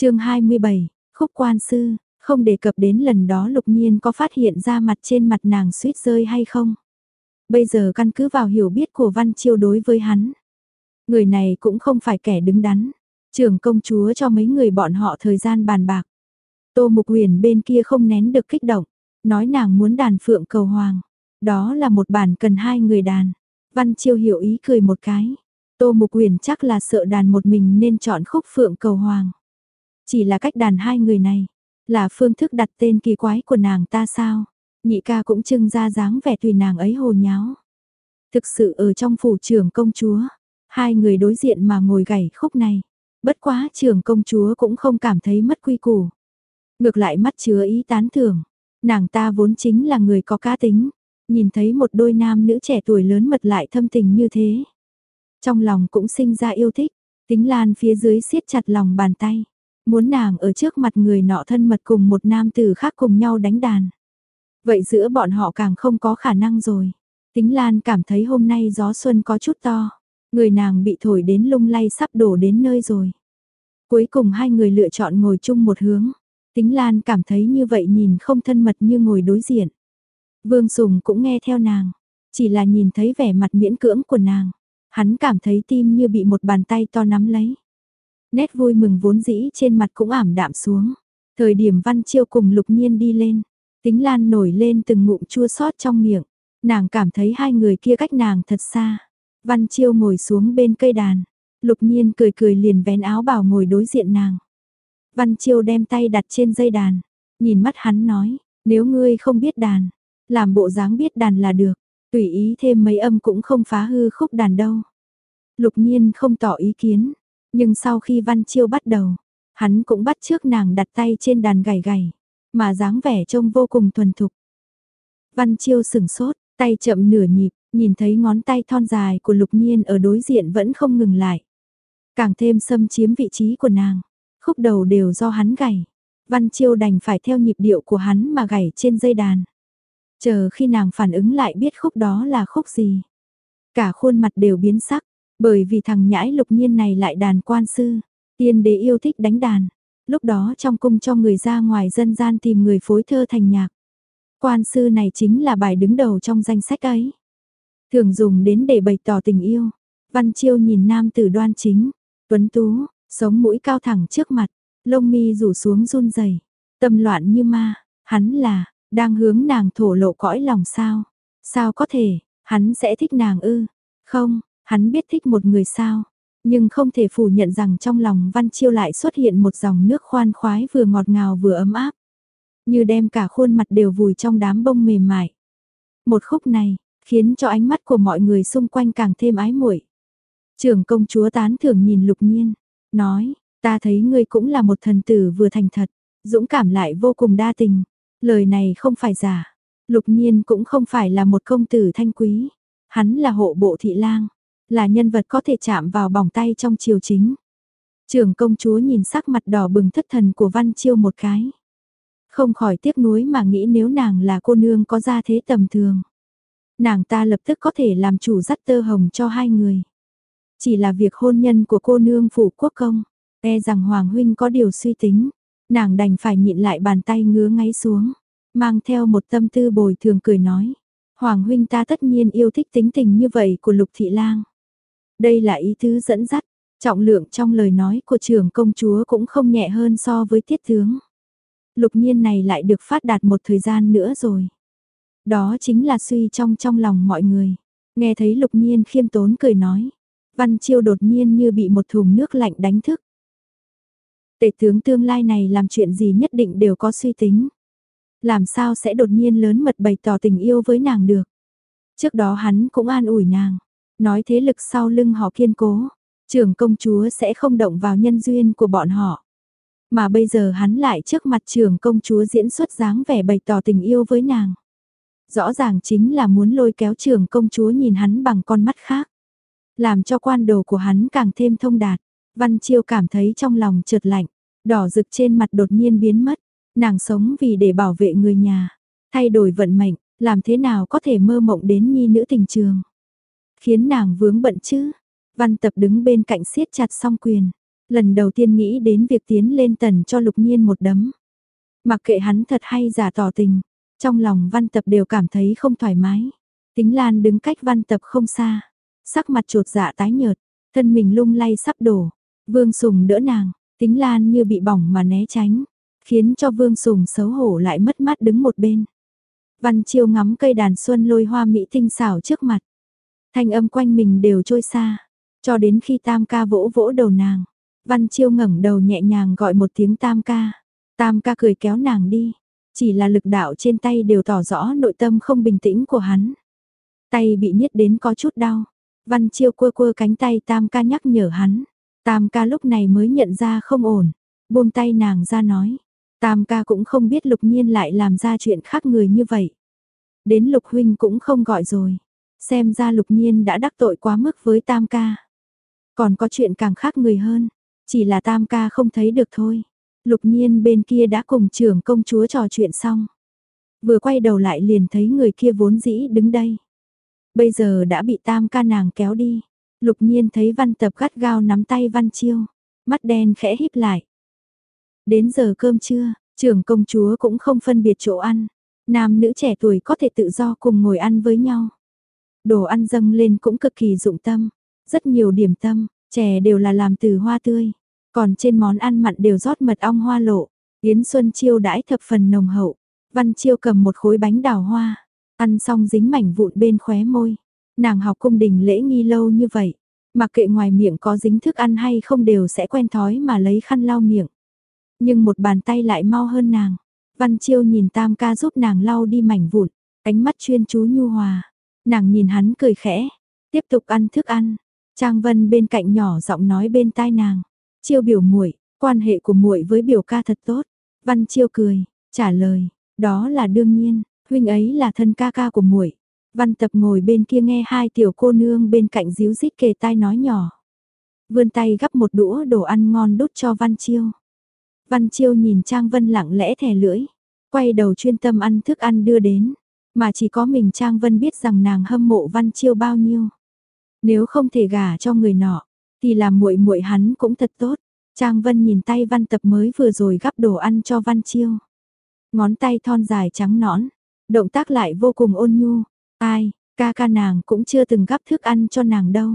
chương 27, khúc quan sư, không đề cập đến lần đó lục nhiên có phát hiện ra mặt trên mặt nàng suýt rơi hay không. Bây giờ căn cứ vào hiểu biết của Văn Chiêu đối với hắn. Người này cũng không phải kẻ đứng đắn. Trưởng công chúa cho mấy người bọn họ thời gian bàn bạc. Tô Mục Huyền bên kia không nén được kích động, nói nàng muốn đàn phượng cầu hoàng. Đó là một bản cần hai người đàn. Văn Chiêu hiểu ý cười một cái. Tô Mục Huyền chắc là sợ đàn một mình nên chọn khúc phượng cầu hoàng. Chỉ là cách đàn hai người này, là phương thức đặt tên kỳ quái của nàng ta sao? Nhị ca cũng trưng ra dáng vẻ tùy nàng ấy hồ nháo. Thực sự ở trong phủ trưởng công chúa, hai người đối diện mà ngồi gảy khúc này. Bất quá trưởng công chúa cũng không cảm thấy mất quy củ. Ngược lại mắt chứa ý tán thưởng. Nàng ta vốn chính là người có cá tính. Nhìn thấy một đôi nam nữ trẻ tuổi lớn mật lại thâm tình như thế. Trong lòng cũng sinh ra yêu thích. Tính lan phía dưới siết chặt lòng bàn tay. Muốn nàng ở trước mặt người nọ thân mật cùng một nam tử khác cùng nhau đánh đàn. Vậy giữa bọn họ càng không có khả năng rồi. Tính Lan cảm thấy hôm nay gió xuân có chút to. Người nàng bị thổi đến lung lay sắp đổ đến nơi rồi. Cuối cùng hai người lựa chọn ngồi chung một hướng. Tính Lan cảm thấy như vậy nhìn không thân mật như ngồi đối diện. Vương Sùng cũng nghe theo nàng. Chỉ là nhìn thấy vẻ mặt miễn cưỡng của nàng. Hắn cảm thấy tim như bị một bàn tay to nắm lấy. Nét vui mừng vốn dĩ trên mặt cũng ảm đạm xuống. Thời điểm Văn Chiêu cùng Lục Nhiên đi lên. Tính Lan nổi lên từng ngụm chua xót trong miệng. Nàng cảm thấy hai người kia cách nàng thật xa. Văn Chiêu ngồi xuống bên cây đàn. Lục Nhiên cười cười liền vén áo bảo ngồi đối diện nàng. Văn Chiêu đem tay đặt trên dây đàn. Nhìn mắt hắn nói, nếu ngươi không biết đàn, làm bộ dáng biết đàn là được. Tùy ý thêm mấy âm cũng không phá hư khúc đàn đâu. Lục Nhiên không tỏ ý kiến. Nhưng sau khi Văn Chiêu bắt đầu, hắn cũng bắt trước nàng đặt tay trên đàn gảy gảy. Mà dáng vẻ trông vô cùng thuần thục. Văn Chiêu sừng sốt, tay chậm nửa nhịp, nhìn thấy ngón tay thon dài của Lục Nhiên ở đối diện vẫn không ngừng lại. Càng thêm xâm chiếm vị trí của nàng, khúc đầu đều do hắn gảy. Văn Chiêu đành phải theo nhịp điệu của hắn mà gảy trên dây đàn. Chờ khi nàng phản ứng lại biết khúc đó là khúc gì. Cả khuôn mặt đều biến sắc, bởi vì thằng nhãi lục nhiên này lại đàn quan sư, tiên đế yêu thích đánh đàn. Lúc đó trong cung cho người ra ngoài dân gian tìm người phối thơ thành nhạc. Quan sư này chính là bài đứng đầu trong danh sách ấy. Thường dùng đến để bày tỏ tình yêu. Văn Chiêu nhìn nam tử đoan chính, tuấn tú, sống mũi cao thẳng trước mặt, lông mi rủ xuống run rẩy, tâm loạn như ma, hắn là đang hướng nàng thổ lộ cõi lòng sao? Sao có thể, hắn sẽ thích nàng ư? Không, hắn biết thích một người sao? Nhưng không thể phủ nhận rằng trong lòng Văn Chiêu lại xuất hiện một dòng nước khoan khoái vừa ngọt ngào vừa ấm áp. Như đem cả khuôn mặt đều vùi trong đám bông mềm mại. Một khúc này, khiến cho ánh mắt của mọi người xung quanh càng thêm ái muội. Trưởng công chúa tán thưởng nhìn lục nhiên, nói, ta thấy ngươi cũng là một thần tử vừa thành thật, dũng cảm lại vô cùng đa tình. Lời này không phải giả, lục nhiên cũng không phải là một công tử thanh quý, hắn là hộ bộ thị lang, là nhân vật có thể chạm vào bỏng tay trong triều chính. Trưởng công chúa nhìn sắc mặt đỏ bừng thất thần của Văn Chiêu một cái. Không khỏi tiếc nuối mà nghĩ nếu nàng là cô nương có gia thế tầm thường. Nàng ta lập tức có thể làm chủ dắt tơ hồng cho hai người. Chỉ là việc hôn nhân của cô nương phủ quốc công, e rằng Hoàng Huynh có điều suy tính. Nàng đành phải nhịn lại bàn tay ngứa ngáy xuống, mang theo một tâm tư bồi thường cười nói. Hoàng Huynh ta tất nhiên yêu thích tính tình như vậy của Lục Thị Lang. Đây là ý tứ dẫn dắt, trọng lượng trong lời nói của trưởng công chúa cũng không nhẹ hơn so với tiết tướng. Lục nhiên này lại được phát đạt một thời gian nữa rồi. Đó chính là suy trong trong lòng mọi người. Nghe thấy lục nhiên khiêm tốn cười nói. Văn chiêu đột nhiên như bị một thùng nước lạnh đánh thức. Tể tướng tương lai này làm chuyện gì nhất định đều có suy tính. Làm sao sẽ đột nhiên lớn mật bày tỏ tình yêu với nàng được. Trước đó hắn cũng an ủi nàng nói thế lực sau lưng họ kiên cố, trưởng công chúa sẽ không động vào nhân duyên của bọn họ. Mà bây giờ hắn lại trước mặt trưởng công chúa diễn xuất dáng vẻ bày tỏ tình yêu với nàng. Rõ ràng chính là muốn lôi kéo trưởng công chúa nhìn hắn bằng con mắt khác. Làm cho quan đồ của hắn càng thêm thông đạt. Văn Chiêu cảm thấy trong lòng trượt lạnh, đỏ rực trên mặt đột nhiên biến mất. Nàng sống vì để bảo vệ người nhà, thay đổi vận mệnh, làm thế nào có thể mơ mộng đến nhi nữ tình trường. Khiến nàng vướng bận chứ. Văn tập đứng bên cạnh siết chặt song quyền. Lần đầu tiên nghĩ đến việc tiến lên tần cho lục nhiên một đấm. Mặc kệ hắn thật hay giả tỏ tình, trong lòng văn tập đều cảm thấy không thoải mái. Tính Lan đứng cách văn tập không xa, sắc mặt trột dạ tái nhợt, thân mình lung lay sắp đổ. Vương Sùng đỡ nàng, tính Lan như bị bỏng mà né tránh, khiến cho Vương Sùng xấu hổ lại mất mát đứng một bên. Văn Chiêu ngắm cây đàn xuân lôi hoa mỹ tinh xảo trước mặt. Thanh âm quanh mình đều trôi xa, cho đến khi Tam ca vỗ vỗ đầu nàng. Văn Chiêu ngẩng đầu nhẹ nhàng gọi một tiếng Tam ca. Tam ca cười kéo nàng đi, chỉ là lực đạo trên tay đều tỏ rõ nội tâm không bình tĩnh của hắn. Tay bị niết đến có chút đau. Văn Chiêu quơ quơ cánh tay Tam ca nhắc nhở hắn. Tam ca lúc này mới nhận ra không ổn, buông tay nàng ra nói. Tam ca cũng không biết lục nhiên lại làm ra chuyện khác người như vậy. Đến lục huynh cũng không gọi rồi. Xem ra lục nhiên đã đắc tội quá mức với tam ca. Còn có chuyện càng khác người hơn. Chỉ là tam ca không thấy được thôi. Lục nhiên bên kia đã cùng trưởng công chúa trò chuyện xong. Vừa quay đầu lại liền thấy người kia vốn dĩ đứng đây. Bây giờ đã bị tam ca nàng kéo đi. Lục nhiên thấy văn tập gắt gao nắm tay văn chiêu. Mắt đen khẽ híp lại. Đến giờ cơm trưa, trưởng công chúa cũng không phân biệt chỗ ăn. Nam nữ trẻ tuổi có thể tự do cùng ngồi ăn với nhau. Đồ ăn dâng lên cũng cực kỳ dụng tâm. Rất nhiều điểm tâm, chè đều là làm từ hoa tươi. Còn trên món ăn mặn đều rót mật ong hoa lộ. Yến Xuân Chiêu đãi thập phần nồng hậu. Văn Chiêu cầm một khối bánh đào hoa. Ăn xong dính mảnh vụn bên khóe môi. Nàng học cung đình lễ nghi lâu như vậy. Mặc kệ ngoài miệng có dính thức ăn hay không đều sẽ quen thói mà lấy khăn lau miệng. Nhưng một bàn tay lại mau hơn nàng. Văn Chiêu nhìn Tam ca giúp nàng lau đi mảnh vụn, ánh mắt chuyên chú nhu hòa. Nàng nhìn hắn cười khẽ, tiếp tục ăn thức ăn. Trang Vân bên cạnh nhỏ giọng nói bên tai nàng, "Chiêu biểu muội, quan hệ của muội với biểu ca thật tốt." Văn Chiêu cười, trả lời, "Đó là đương nhiên, huynh ấy là thân ca ca của muội." Văn Tập ngồi bên kia nghe hai tiểu cô nương bên cạnh díu dít kề tai nói nhỏ. Vươn tay gắp một đũa đồ ăn ngon đút cho Văn Chiêu. Văn Chiêu nhìn Trang Vân lặng lẽ thè lưỡi, quay đầu chuyên tâm ăn thức ăn đưa đến, mà chỉ có mình Trang Vân biết rằng nàng hâm mộ Văn Chiêu bao nhiêu. Nếu không thể gả cho người nọ, thì làm muội muội hắn cũng thật tốt. Trang Vân nhìn tay Văn Tập mới vừa rồi gắp đồ ăn cho Văn Chiêu. Ngón tay thon dài trắng nõn, động tác lại vô cùng ôn nhu. Ai, ca ca nàng cũng chưa từng gắp thức ăn cho nàng đâu.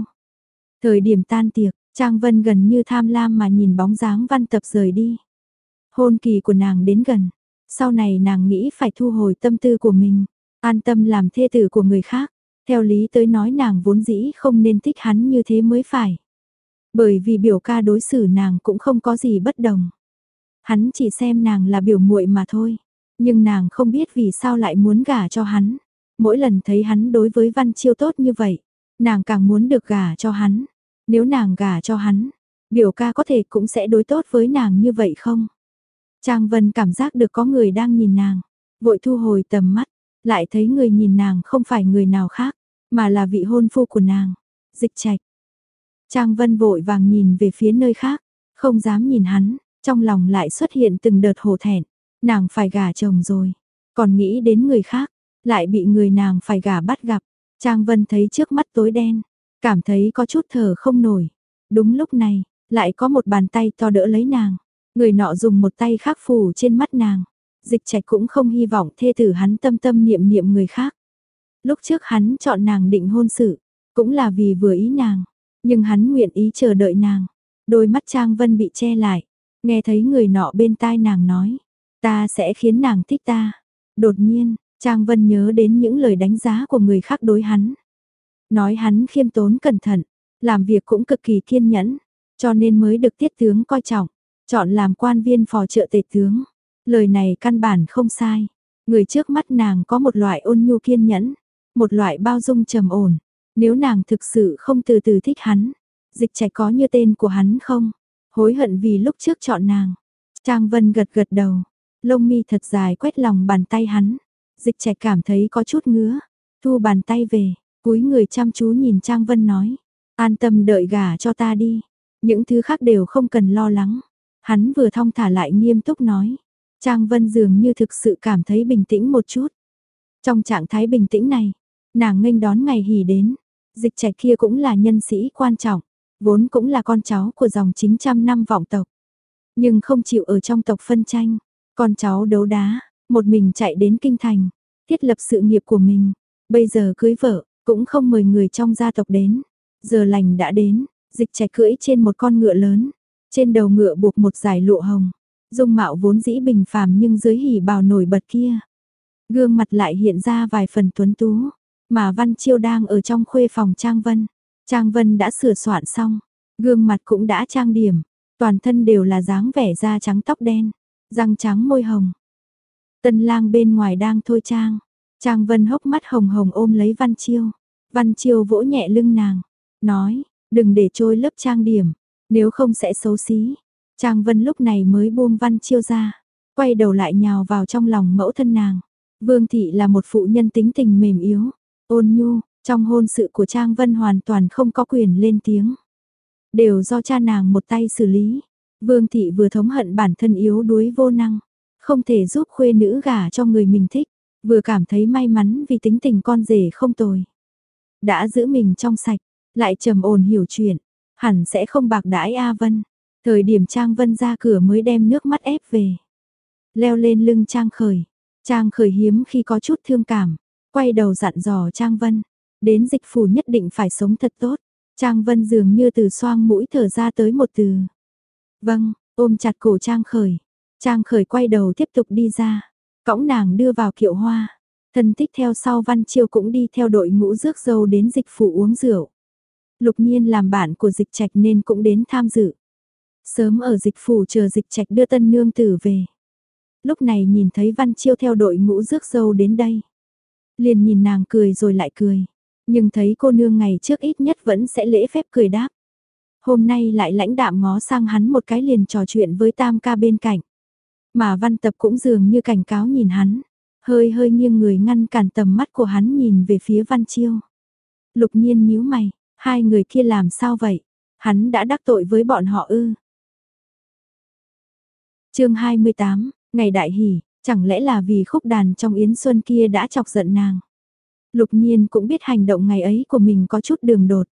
Thời điểm tan tiệc, Trang Vân gần như tham lam mà nhìn bóng dáng Văn Tập rời đi. Hôn kỳ của nàng đến gần, sau này nàng nghĩ phải thu hồi tâm tư của mình, an tâm làm thê tử của người khác. Theo lý tới nói nàng vốn dĩ không nên thích hắn như thế mới phải. Bởi vì biểu ca đối xử nàng cũng không có gì bất đồng. Hắn chỉ xem nàng là biểu muội mà thôi. Nhưng nàng không biết vì sao lại muốn gả cho hắn. Mỗi lần thấy hắn đối với Văn Chiêu tốt như vậy, nàng càng muốn được gả cho hắn. Nếu nàng gả cho hắn, biểu ca có thể cũng sẽ đối tốt với nàng như vậy không? Trang Vân cảm giác được có người đang nhìn nàng, vội thu hồi tầm mắt, lại thấy người nhìn nàng không phải người nào khác, mà là vị hôn phu của nàng, dịch trạch. Trang Vân vội vàng nhìn về phía nơi khác, không dám nhìn hắn, trong lòng lại xuất hiện từng đợt hồ thẹn, nàng phải gả chồng rồi, còn nghĩ đến người khác, lại bị người nàng phải gả bắt gặp. Trang Vân thấy trước mắt tối đen, cảm thấy có chút thở không nổi. Đúng lúc này, lại có một bàn tay to đỡ lấy nàng. Người nọ dùng một tay khác phủ trên mắt nàng. Dịch trạch cũng không hy vọng thê tử hắn tâm tâm niệm niệm người khác. Lúc trước hắn chọn nàng định hôn sự, cũng là vì vừa ý nàng. Nhưng hắn nguyện ý chờ đợi nàng. Đôi mắt Trang Vân bị che lại. Nghe thấy người nọ bên tai nàng nói. Ta sẽ khiến nàng thích ta. Đột nhiên, Trang Vân nhớ đến những lời đánh giá của người khác đối hắn. Nói hắn khiêm tốn cẩn thận, làm việc cũng cực kỳ kiên nhẫn, cho nên mới được tiết tướng coi trọng. Chọn làm quan viên phò trợ tể tướng. Lời này căn bản không sai. Người trước mắt nàng có một loại ôn nhu kiên nhẫn, một loại bao dung trầm ổn. Nếu nàng thực sự không từ từ thích hắn, dịch trạch có như tên của hắn không? Hối hận vì lúc trước chọn nàng. Trang Vân gật gật đầu, lông mi thật dài quét lòng bàn tay hắn. Dịch trạch cảm thấy có chút ngứa, thu bàn tay về, cúi người chăm chú nhìn Trang Vân nói, an tâm đợi gả cho ta đi, những thứ khác đều không cần lo lắng. Hắn vừa thong thả lại nghiêm túc nói. Trang Vân dường như thực sự cảm thấy bình tĩnh một chút. Trong trạng thái bình tĩnh này, nàng nghênh đón ngày hỉ đến. Dịch trạch kia cũng là nhân sĩ quan trọng. vốn cũng là con cháu của dòng chính trăm năm vọng tộc. Nhưng không chịu ở trong tộc phân tranh, con cháu đấu đá, một mình chạy đến kinh thành, thiết lập sự nghiệp của mình, bây giờ cưới vợ, cũng không mời người trong gia tộc đến. Giờ lành đã đến, dịch trẻ cưỡi trên một con ngựa lớn, trên đầu ngựa buộc một dải lụa hồng, dung mạo vốn dĩ bình phàm nhưng dưới hỉ bào nổi bật kia. Gương mặt lại hiện ra vài phần tuấn tú, mà Văn Chiêu đang ở trong khuê phòng Trang Vân. Trang Vân đã sửa soạn xong, gương mặt cũng đã trang điểm, toàn thân đều là dáng vẻ da trắng tóc đen, răng trắng môi hồng. Tân lang bên ngoài đang thôi trang, Trang Vân hốc mắt hồng hồng ôm lấy Văn Chiêu. Văn Chiêu vỗ nhẹ lưng nàng, nói, đừng để trôi lớp trang điểm, nếu không sẽ xấu xí. Trang Vân lúc này mới buông Văn Chiêu ra, quay đầu lại nhào vào trong lòng mẫu thân nàng. Vương Thị là một phụ nhân tính tình mềm yếu, ôn nhu, trong hôn sự của Trang Vân hoàn toàn không có quyền lên tiếng. Đều do cha nàng một tay xử lý. Vương Thị vừa thống hận bản thân yếu đuối vô năng, không thể giúp khuê nữ gả cho người mình thích, vừa cảm thấy may mắn vì tính tình con rể không tồi. Đã giữ mình trong sạch, lại trầm ổn hiểu chuyện, hẳn sẽ không bạc đãi A Vân. Thời điểm Trang Vân ra cửa mới đem nước mắt ép về. Leo lên lưng Trang Khởi, Trang Khởi hiếm khi có chút thương cảm, quay đầu dặn dò Trang Vân, đến dịch phủ nhất định phải sống thật tốt. Trang Vân dường như từ xoang mũi thở ra tới một từ. Vâng, ôm chặt cổ Trang Khởi. Trang Khởi quay đầu tiếp tục đi ra, cõng nàng đưa vào kiệu hoa. Thân tích theo sau Văn Chiêu cũng đi theo đội ngũ rước dâu đến dịch phủ uống rượu. Lục nhiên làm bạn của dịch trạch nên cũng đến tham dự. Sớm ở dịch phủ chờ dịch trạch đưa tân nương tử về. Lúc này nhìn thấy Văn Chiêu theo đội ngũ rước dâu đến đây. Liền nhìn nàng cười rồi lại cười. Nhưng thấy cô nương ngày trước ít nhất vẫn sẽ lễ phép cười đáp. Hôm nay lại lãnh đạm ngó sang hắn một cái liền trò chuyện với tam ca bên cạnh. Mà văn tập cũng dường như cảnh cáo nhìn hắn. Hơi hơi nghiêng người ngăn cản tầm mắt của hắn nhìn về phía văn chiêu. Lục nhiên nhíu mày, hai người kia làm sao vậy? Hắn đã đắc tội với bọn họ ư? Chương 28, ngày đại hỷ, chẳng lẽ là vì khúc đàn trong Yến Xuân kia đã chọc giận nàng. Lục nhiên cũng biết hành động ngày ấy của mình có chút đường đột.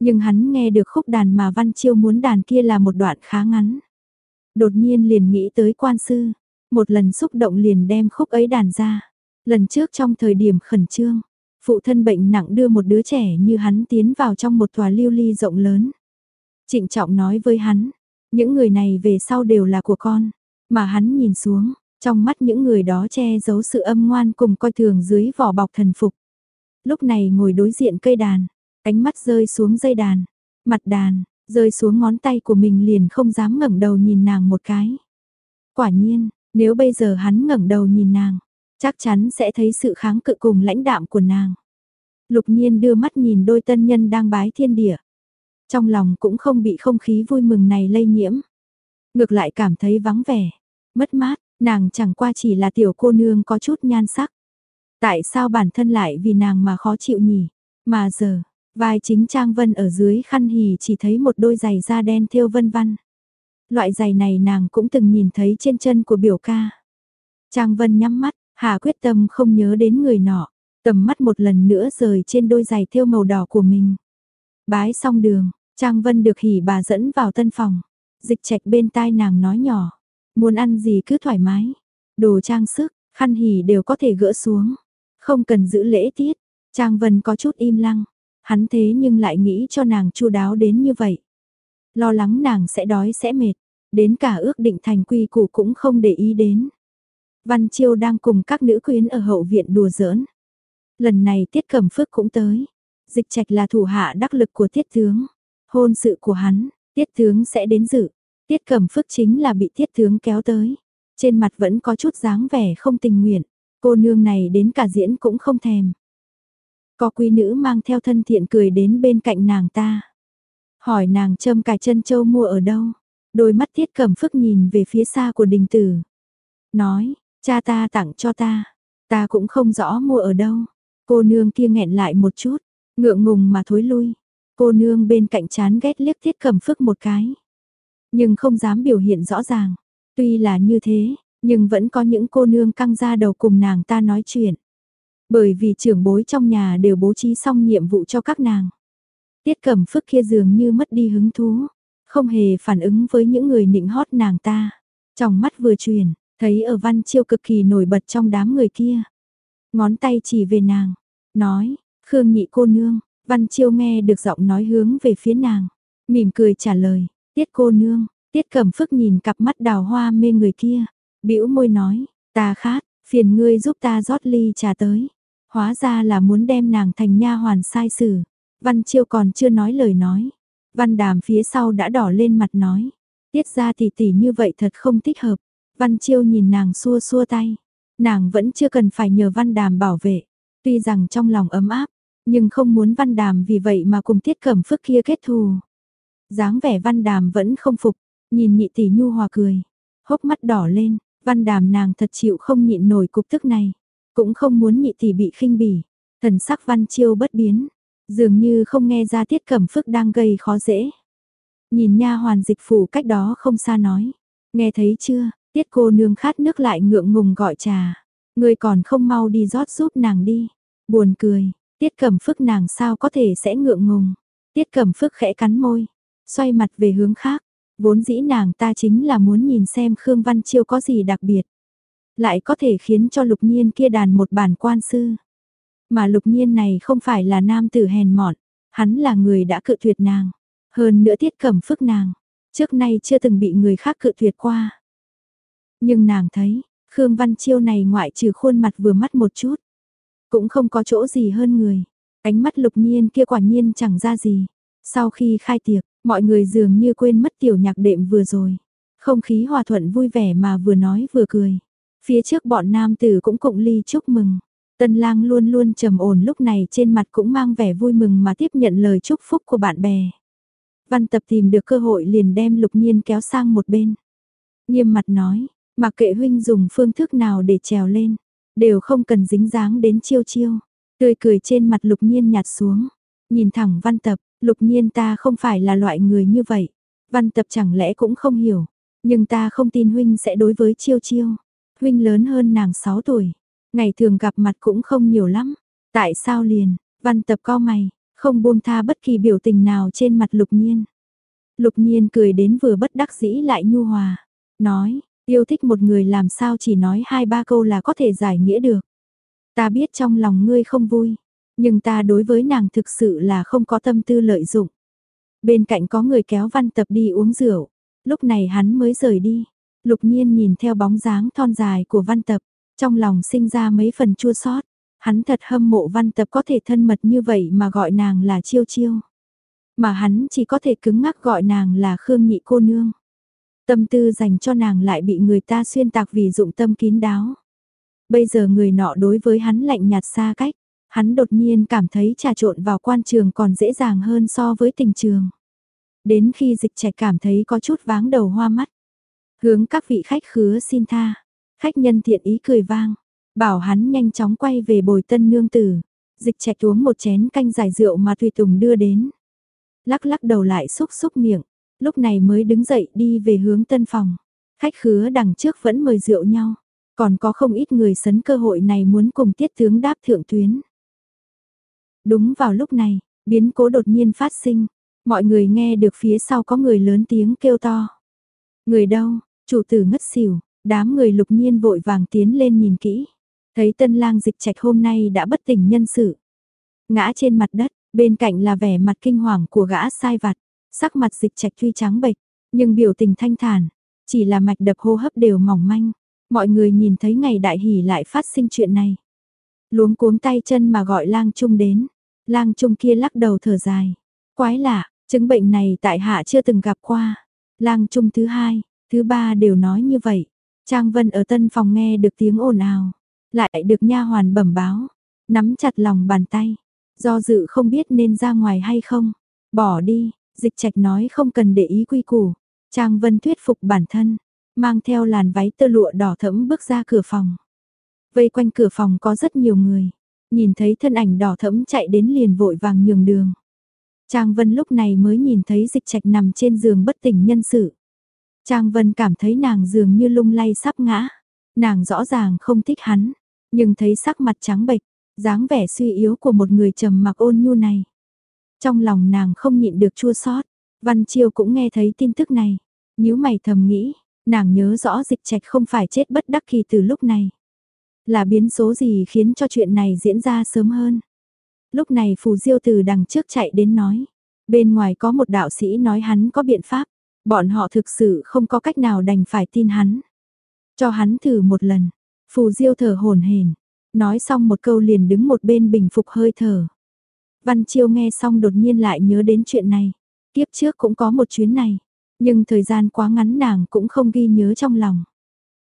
Nhưng hắn nghe được khúc đàn mà Văn Chiêu muốn đàn kia là một đoạn khá ngắn. Đột nhiên liền nghĩ tới quan sư, một lần xúc động liền đem khúc ấy đàn ra. Lần trước trong thời điểm khẩn trương, phụ thân bệnh nặng đưa một đứa trẻ như hắn tiến vào trong một tòa lưu ly rộng lớn. Trịnh trọng nói với hắn, những người này về sau đều là của con, mà hắn nhìn xuống, trong mắt những người đó che giấu sự âm ngoan cùng coi thường dưới vỏ bọc thần phục. Lúc này ngồi đối diện cây đàn, ánh mắt rơi xuống dây đàn, mặt đàn, rơi xuống ngón tay của mình liền không dám ngẩng đầu nhìn nàng một cái. Quả nhiên, nếu bây giờ hắn ngẩng đầu nhìn nàng, chắc chắn sẽ thấy sự kháng cự cùng lãnh đạm của nàng. Lục nhiên đưa mắt nhìn đôi tân nhân đang bái thiên địa. Trong lòng cũng không bị không khí vui mừng này lây nhiễm. Ngược lại cảm thấy vắng vẻ, mất mát, nàng chẳng qua chỉ là tiểu cô nương có chút nhan sắc. Tại sao bản thân lại vì nàng mà khó chịu nhỉ? Mà giờ, vai chính Trang Vân ở dưới khăn hì chỉ thấy một đôi giày da đen thêu vân văn. Loại giày này nàng cũng từng nhìn thấy trên chân của biểu ca. Trang Vân nhắm mắt, hà quyết tâm không nhớ đến người nọ, tầm mắt một lần nữa rời trên đôi giày thêu màu đỏ của mình. Bái xong đường, Trang Vân được hỉ bà dẫn vào tân phòng. Dịch trạch bên tai nàng nói nhỏ, muốn ăn gì cứ thoải mái. Đồ trang sức, khăn hỉ đều có thể gỡ xuống. Không cần giữ lễ tiết. Trang Vân có chút im lặng. Hắn thế nhưng lại nghĩ cho nàng chu đáo đến như vậy. Lo lắng nàng sẽ đói sẽ mệt. Đến cả ước định thành quy củ cũng không để ý đến. Văn Chiêu đang cùng các nữ quyến ở hậu viện đùa giỡn. Lần này Tiết Cẩm Phước cũng tới. Dịch trạch là thủ hạ đắc lực của Tiết Tướng. Hôn sự của hắn, Tiết Tướng sẽ đến dự. Tiết Cẩm Phước chính là bị Tiết Tướng kéo tới. Trên mặt vẫn có chút dáng vẻ không tình nguyện. Cô nương này đến cả diễn cũng không thèm. Có quý nữ mang theo thân thiện cười đến bên cạnh nàng ta. Hỏi nàng châm cài chân châu mua ở đâu. Đôi mắt tiết cầm phức nhìn về phía xa của đình tử. Nói, cha ta tặng cho ta. Ta cũng không rõ mua ở đâu. Cô nương kia nghẹn lại một chút. Ngượng ngùng mà thối lui. Cô nương bên cạnh chán ghét liếc thiết cầm phức một cái. Nhưng không dám biểu hiện rõ ràng. Tuy là như thế, nhưng vẫn có những cô nương căng ra đầu cùng nàng ta nói chuyện. Bởi vì trưởng bối trong nhà đều bố trí xong nhiệm vụ cho các nàng. Tiết cẩm phức kia dường như mất đi hứng thú, không hề phản ứng với những người nịnh hót nàng ta. Trong mắt vừa chuyển, thấy ở văn chiêu cực kỳ nổi bật trong đám người kia. Ngón tay chỉ về nàng, nói, Khương nhị cô nương, văn chiêu nghe được giọng nói hướng về phía nàng. Mỉm cười trả lời, tiết cô nương, tiết cẩm phức nhìn cặp mắt đào hoa mê người kia. bĩu môi nói, ta khát, phiền ngươi giúp ta rót ly trà tới. Hóa ra là muốn đem nàng thành nha hoàn sai sử. Văn Chiêu còn chưa nói lời nói. Văn Đàm phía sau đã đỏ lên mặt nói. Tiết ra tỷ tỷ như vậy thật không thích hợp. Văn Chiêu nhìn nàng xua xua tay. Nàng vẫn chưa cần phải nhờ Văn Đàm bảo vệ. Tuy rằng trong lòng ấm áp, nhưng không muốn Văn Đàm vì vậy mà cùng Tiết Cẩm Phước kia kết thù. dáng vẻ Văn Đàm vẫn không phục, nhìn nhị tỷ nhu hòa cười, hốc mắt đỏ lên, Văn Đàm nàng thật chịu không nhịn nổi cục tức này, cũng không muốn nhị tỷ bị khinh bỉ. Thần sắc Văn Chiêu bất biến, dường như không nghe ra Tiết Cẩm Phước đang gây khó dễ. Nhìn nha hoàn dịch phủ cách đó không xa nói, nghe thấy chưa, Tiết cô nương khát nước lại ngượng ngùng gọi trà, người còn không mau đi rót giúp nàng đi. Buồn cười, Tiết Cẩm phức nàng sao có thể sẽ ngượng ngùng. Tiết Cẩm phức khẽ cắn môi, xoay mặt về hướng khác, vốn dĩ nàng ta chính là muốn nhìn xem Khương Văn Chiêu có gì đặc biệt. Lại có thể khiến cho lục nhiên kia đàn một bản quan sư. Mà lục nhiên này không phải là nam tử hèn mọn, hắn là người đã cự tuyệt nàng. Hơn nữa tiết cẩm phức nàng, trước nay chưa từng bị người khác cự tuyệt qua. Nhưng nàng thấy, Khương Văn Chiêu này ngoại trừ khuôn mặt vừa mắt một chút. Cũng không có chỗ gì hơn người. Ánh mắt lục nhiên kia quả nhiên chẳng ra gì. Sau khi khai tiệc, mọi người dường như quên mất tiểu nhạc đệm vừa rồi. Không khí hòa thuận vui vẻ mà vừa nói vừa cười. Phía trước bọn nam tử cũng cụng ly chúc mừng. Tân lang luôn luôn trầm ổn lúc này trên mặt cũng mang vẻ vui mừng mà tiếp nhận lời chúc phúc của bạn bè. Văn tập tìm được cơ hội liền đem lục nhiên kéo sang một bên. Nghiêm mặt nói, mặc kệ huynh dùng phương thức nào để trèo lên, đều không cần dính dáng đến chiêu chiêu. Tươi cười trên mặt lục nhiên nhạt xuống, nhìn thẳng văn tập, lục nhiên ta không phải là loại người như vậy. Văn tập chẳng lẽ cũng không hiểu, nhưng ta không tin huynh sẽ đối với chiêu chiêu. Huynh lớn hơn nàng 6 tuổi, ngày thường gặp mặt cũng không nhiều lắm. Tại sao liền, văn tập co mày, không buông tha bất kỳ biểu tình nào trên mặt lục nhiên. Lục nhiên cười đến vừa bất đắc dĩ lại nhu hòa, nói, yêu thích một người làm sao chỉ nói hai ba câu là có thể giải nghĩa được. Ta biết trong lòng ngươi không vui, nhưng ta đối với nàng thực sự là không có tâm tư lợi dụng. Bên cạnh có người kéo văn tập đi uống rượu, lúc này hắn mới rời đi. Lục nhiên nhìn theo bóng dáng thon dài của văn tập, trong lòng sinh ra mấy phần chua xót Hắn thật hâm mộ văn tập có thể thân mật như vậy mà gọi nàng là chiêu chiêu. Mà hắn chỉ có thể cứng ngắc gọi nàng là Khương Nhị cô nương. Tâm tư dành cho nàng lại bị người ta xuyên tạc vì dụng tâm kín đáo. Bây giờ người nọ đối với hắn lạnh nhạt xa cách, hắn đột nhiên cảm thấy trà trộn vào quan trường còn dễ dàng hơn so với tình trường. Đến khi dịch trạch cảm thấy có chút váng đầu hoa mắt, hướng các vị khách khứa xin tha, khách nhân thiện ý cười vang, Bảo hắn nhanh chóng quay về bồi tân nương tử. Dịch trạch uống một chén canh giải rượu mà Thùy Tùng đưa đến. Lắc lắc đầu lại xúc xúc miệng. Lúc này mới đứng dậy đi về hướng tân phòng. Khách khứa đằng trước vẫn mời rượu nhau. Còn có không ít người sấn cơ hội này muốn cùng tiết tướng đáp thượng tuyến. Đúng vào lúc này, biến cố đột nhiên phát sinh. Mọi người nghe được phía sau có người lớn tiếng kêu to. Người đâu, chủ tử ngất xỉu, đám người lục nhiên vội vàng tiến lên nhìn kỹ. Thấy tân lang dịch trạch hôm nay đã bất tỉnh nhân sự. Ngã trên mặt đất, bên cạnh là vẻ mặt kinh hoàng của gã sai vặt. Sắc mặt dịch trạch tuy trắng bệch, nhưng biểu tình thanh thản. Chỉ là mạch đập hô hấp đều mỏng manh. Mọi người nhìn thấy ngày đại hỉ lại phát sinh chuyện này. Luống cuống tay chân mà gọi lang trung đến. Lang trung kia lắc đầu thở dài. Quái lạ, chứng bệnh này tại hạ chưa từng gặp qua. Lang trung thứ hai, thứ ba đều nói như vậy. Trang Vân ở tân phòng nghe được tiếng ồn ào. Lại được nha hoàn bẩm báo, nắm chặt lòng bàn tay, do dự không biết nên ra ngoài hay không. Bỏ đi, dịch trạch nói không cần để ý quy củ. Trang Vân thuyết phục bản thân, mang theo làn váy tơ lụa đỏ thẫm bước ra cửa phòng. Vây quanh cửa phòng có rất nhiều người, nhìn thấy thân ảnh đỏ thẫm chạy đến liền vội vàng nhường đường. Trang Vân lúc này mới nhìn thấy dịch trạch nằm trên giường bất tỉnh nhân sự. Trang Vân cảm thấy nàng dường như lung lay sắp ngã. Nàng rõ ràng không thích hắn, nhưng thấy sắc mặt trắng bệch, dáng vẻ suy yếu của một người trầm mặc ôn nhu này. Trong lòng nàng không nhịn được chua xót. Văn Chiêu cũng nghe thấy tin tức này. nhíu mày thầm nghĩ, nàng nhớ rõ dịch trạch không phải chết bất đắc kỳ từ lúc này. Là biến số gì khiến cho chuyện này diễn ra sớm hơn. Lúc này Phù Diêu từ đằng trước chạy đến nói. Bên ngoài có một đạo sĩ nói hắn có biện pháp. Bọn họ thực sự không có cách nào đành phải tin hắn. Cho hắn thử một lần. Phù Diêu thở hồn hển, nói xong một câu liền đứng một bên bình phục hơi thở. Văn Chiêu nghe xong đột nhiên lại nhớ đến chuyện này. Tiếp trước cũng có một chuyến này, nhưng thời gian quá ngắn nàng cũng không ghi nhớ trong lòng.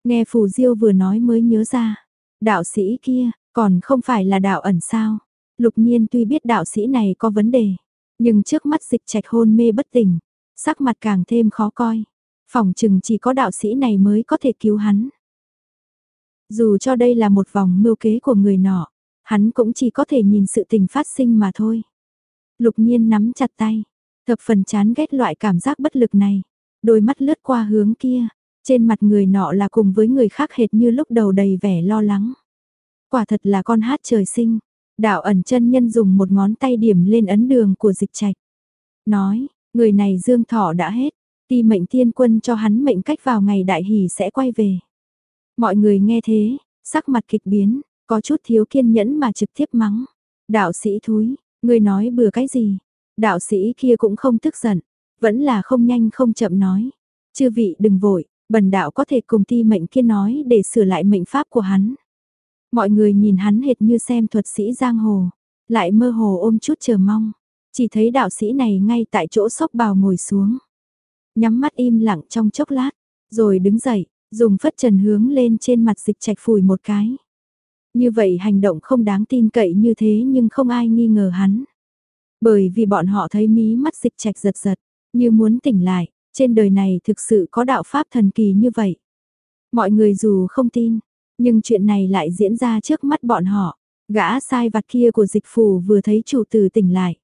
Nghe Phù Diêu vừa nói mới nhớ ra, đạo sĩ kia, còn không phải là đạo ẩn sao. Lục nhiên tuy biết đạo sĩ này có vấn đề, nhưng trước mắt dịch trạch hôn mê bất tỉnh, sắc mặt càng thêm khó coi. Phòng chừng chỉ có đạo sĩ này mới có thể cứu hắn. Dù cho đây là một vòng mưu kế của người nọ, hắn cũng chỉ có thể nhìn sự tình phát sinh mà thôi. Lục nhiên nắm chặt tay, thập phần chán ghét loại cảm giác bất lực này. Đôi mắt lướt qua hướng kia, trên mặt người nọ là cùng với người khác hệt như lúc đầu đầy vẻ lo lắng. Quả thật là con hát trời sinh. Đạo ẩn chân nhân dùng một ngón tay điểm lên ấn đường của dịch trạch. Nói, người này dương thọ đã hết, ti mệnh tiên quân cho hắn mệnh cách vào ngày đại hỷ sẽ quay về. Mọi người nghe thế, sắc mặt kịch biến, có chút thiếu kiên nhẫn mà trực tiếp mắng. Đạo sĩ thúi, người nói bừa cái gì? Đạo sĩ kia cũng không tức giận, vẫn là không nhanh không chậm nói. Chư vị đừng vội, bần đạo có thể cùng ti mệnh kia nói để sửa lại mệnh pháp của hắn. Mọi người nhìn hắn hệt như xem thuật sĩ giang hồ, lại mơ hồ ôm chút chờ mong. Chỉ thấy đạo sĩ này ngay tại chỗ sốc bào ngồi xuống. Nhắm mắt im lặng trong chốc lát, rồi đứng dậy, dùng phất trần hướng lên trên mặt dịch trạch phủi một cái. Như vậy hành động không đáng tin cậy như thế nhưng không ai nghi ngờ hắn. Bởi vì bọn họ thấy mí mắt dịch trạch giật giật, như muốn tỉnh lại, trên đời này thực sự có đạo pháp thần kỳ như vậy. Mọi người dù không tin, nhưng chuyện này lại diễn ra trước mắt bọn họ. Gã sai vặt kia của dịch phù vừa thấy chủ tử tỉnh lại.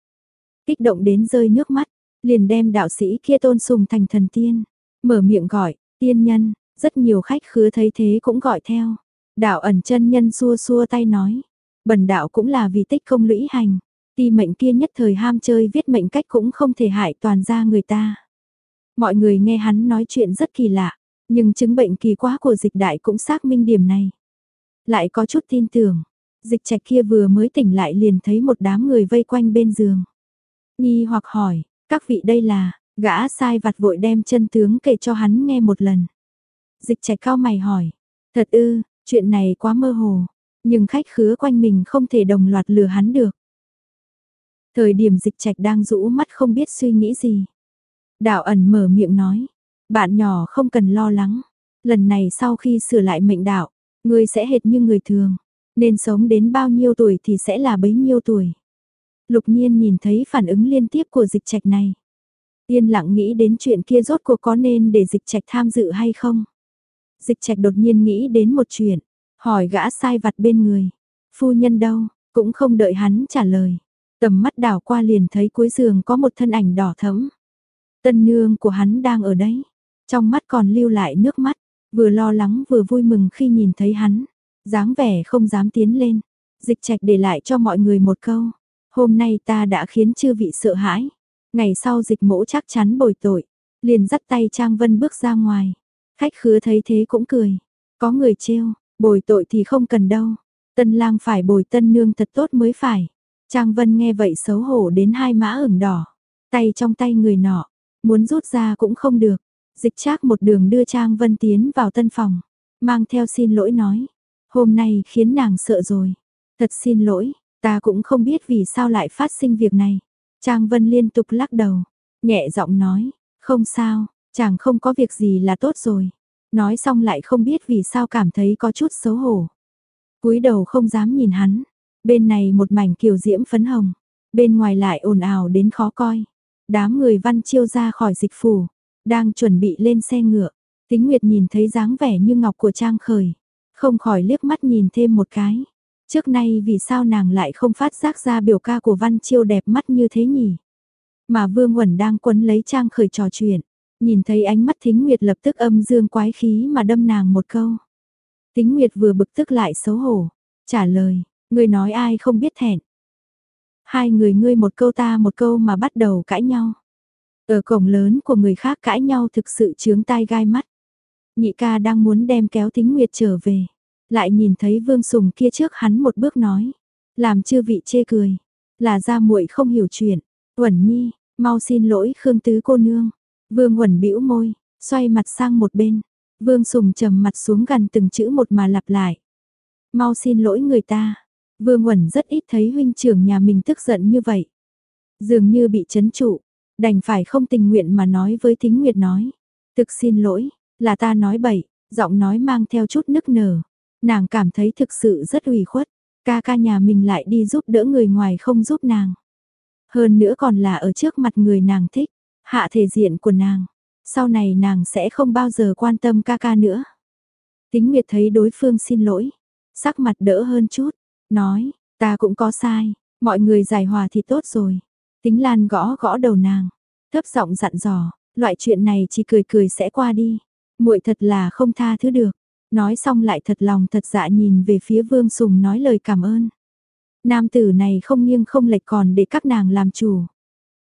Kích động đến rơi nước mắt, liền đem đạo sĩ kia tôn sùng thành thần tiên. Mở miệng gọi, tiên nhân, rất nhiều khách khứa thấy thế cũng gọi theo. Đạo ẩn chân nhân xua xua tay nói, bần đạo cũng là vì tích không lũy hành, ti mệnh kia nhất thời ham chơi viết mệnh cách cũng không thể hại toàn ra người ta. Mọi người nghe hắn nói chuyện rất kỳ lạ, nhưng chứng bệnh kỳ quá của dịch đại cũng xác minh điểm này. Lại có chút tin tưởng, dịch trạch kia vừa mới tỉnh lại liền thấy một đám người vây quanh bên giường. Nhi hoặc hỏi, các vị đây là, gã sai vặt vội đem chân tướng kể cho hắn nghe một lần. Dịch trạch cao mày hỏi, thật ư, chuyện này quá mơ hồ, nhưng khách khứa quanh mình không thể đồng loạt lừa hắn được. Thời điểm dịch trạch đang rũ mắt không biết suy nghĩ gì. Đạo ẩn mở miệng nói, bạn nhỏ không cần lo lắng, lần này sau khi sửa lại mệnh đạo, người sẽ hệt như người thường, nên sống đến bao nhiêu tuổi thì sẽ là bấy nhiêu tuổi. Lục nhiên nhìn thấy phản ứng liên tiếp của dịch trạch này. Yên lặng nghĩ đến chuyện kia rốt cuộc có nên để dịch trạch tham dự hay không. Dịch trạch đột nhiên nghĩ đến một chuyện, hỏi gã sai vặt bên người. Phu nhân đâu, cũng không đợi hắn trả lời. Tầm mắt đảo qua liền thấy cuối giường có một thân ảnh đỏ thẫm. Tân nương của hắn đang ở đấy. Trong mắt còn lưu lại nước mắt, vừa lo lắng vừa vui mừng khi nhìn thấy hắn. dáng vẻ không dám tiến lên. Dịch trạch để lại cho mọi người một câu. Hôm nay ta đã khiến chư vị sợ hãi. Ngày sau dịch mỗ chắc chắn bồi tội. Liền dắt tay Trang Vân bước ra ngoài. Khách khứa thấy thế cũng cười. Có người trêu, bồi tội thì không cần đâu. Tân lang phải bồi tân nương thật tốt mới phải. Trang Vân nghe vậy xấu hổ đến hai má ửng đỏ. Tay trong tay người nọ, muốn rút ra cũng không được. Dịch trác một đường đưa Trang Vân tiến vào tân phòng. Mang theo xin lỗi nói. Hôm nay khiến nàng sợ rồi. Thật xin lỗi, ta cũng không biết vì sao lại phát sinh việc này. Trang Vân liên tục lắc đầu. Nhẹ giọng nói, không sao, chàng không có việc gì là tốt rồi. Nói xong lại không biết vì sao cảm thấy có chút xấu hổ. cúi đầu không dám nhìn hắn. Bên này một mảnh kiều diễm phấn hồng. Bên ngoài lại ồn ào đến khó coi. Đám người văn chiêu ra khỏi dịch phủ. Đang chuẩn bị lên xe ngựa. Tính Nguyệt nhìn thấy dáng vẻ như ngọc của Trang Khởi. Không khỏi liếc mắt nhìn thêm một cái. Trước nay vì sao nàng lại không phát giác ra biểu ca của Văn Chiêu đẹp mắt như thế nhỉ? Mà Vương Quẩn đang quấn lấy Trang Khởi trò chuyện. Nhìn thấy ánh mắt Thính Nguyệt lập tức âm dương quái khí mà đâm nàng một câu. Thính Nguyệt vừa bực tức lại xấu hổ. Trả lời, người nói ai không biết thẹn. Hai người ngươi một câu ta một câu mà bắt đầu cãi nhau. Ở cổng lớn của người khác cãi nhau thực sự chướng tai gai mắt. Nhị ca đang muốn đem kéo Thính nguyệt trở về. Lại nhìn thấy vương sùng kia trước hắn một bước nói. Làm chư vị chê cười. Là ra muội không hiểu chuyện. Uẩn nhi, mau xin lỗi Khương Tứ cô nương. Vương Huẩn bĩu môi, xoay mặt sang một bên. Vương Sùng trầm mặt xuống gần từng chữ một mà lặp lại. Mau xin lỗi người ta. Vương Huẩn rất ít thấy huynh trưởng nhà mình tức giận như vậy. Dường như bị chấn trụ, đành phải không tình nguyện mà nói với Thính Nguyệt nói. Thực xin lỗi, là ta nói bậy, giọng nói mang theo chút nức nở. Nàng cảm thấy thực sự rất ủy khuất, ca ca nhà mình lại đi giúp đỡ người ngoài không giúp nàng. Hơn nữa còn là ở trước mặt người nàng thích, hạ thể diện của nàng. Sau này nàng sẽ không bao giờ quan tâm ca ca nữa. Tính Nguyệt thấy đối phương xin lỗi, sắc mặt đỡ hơn chút, nói, ta cũng có sai, mọi người giải hòa thì tốt rồi. Tính Lan gõ gõ đầu nàng, thấp giọng dặn dò, loại chuyện này chỉ cười cười sẽ qua đi. Muội thật là không tha thứ được. Nói xong lại thật lòng thật dạ nhìn về phía Vương Sùng nói lời cảm ơn. Nam tử này không nghiêng không lệch còn để các nàng làm chủ.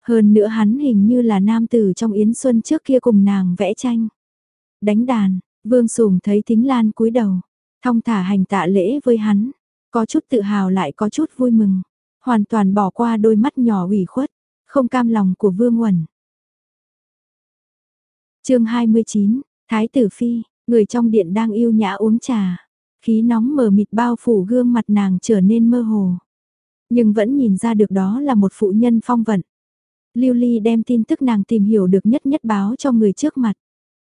Hơn nữa hắn hình như là nam tử trong Yến Xuân trước kia cùng nàng vẽ tranh. Đánh đàn, Vương Sùng thấy Thính Lan cúi đầu, thong thả hành tạ lễ với hắn, có chút tự hào lại có chút vui mừng, hoàn toàn bỏ qua đôi mắt nhỏ ủy khuất, không cam lòng của Vương Uẩn. Chương 29, Thái tử phi, người trong điện đang yêu nhã uống trà, khí nóng mờ mịt bao phủ gương mặt nàng trở nên mơ hồ. Nhưng vẫn nhìn ra được đó là một phụ nhân phong vận. Lưu Ly đem tin tức nàng tìm hiểu được nhất nhất báo cho người trước mặt.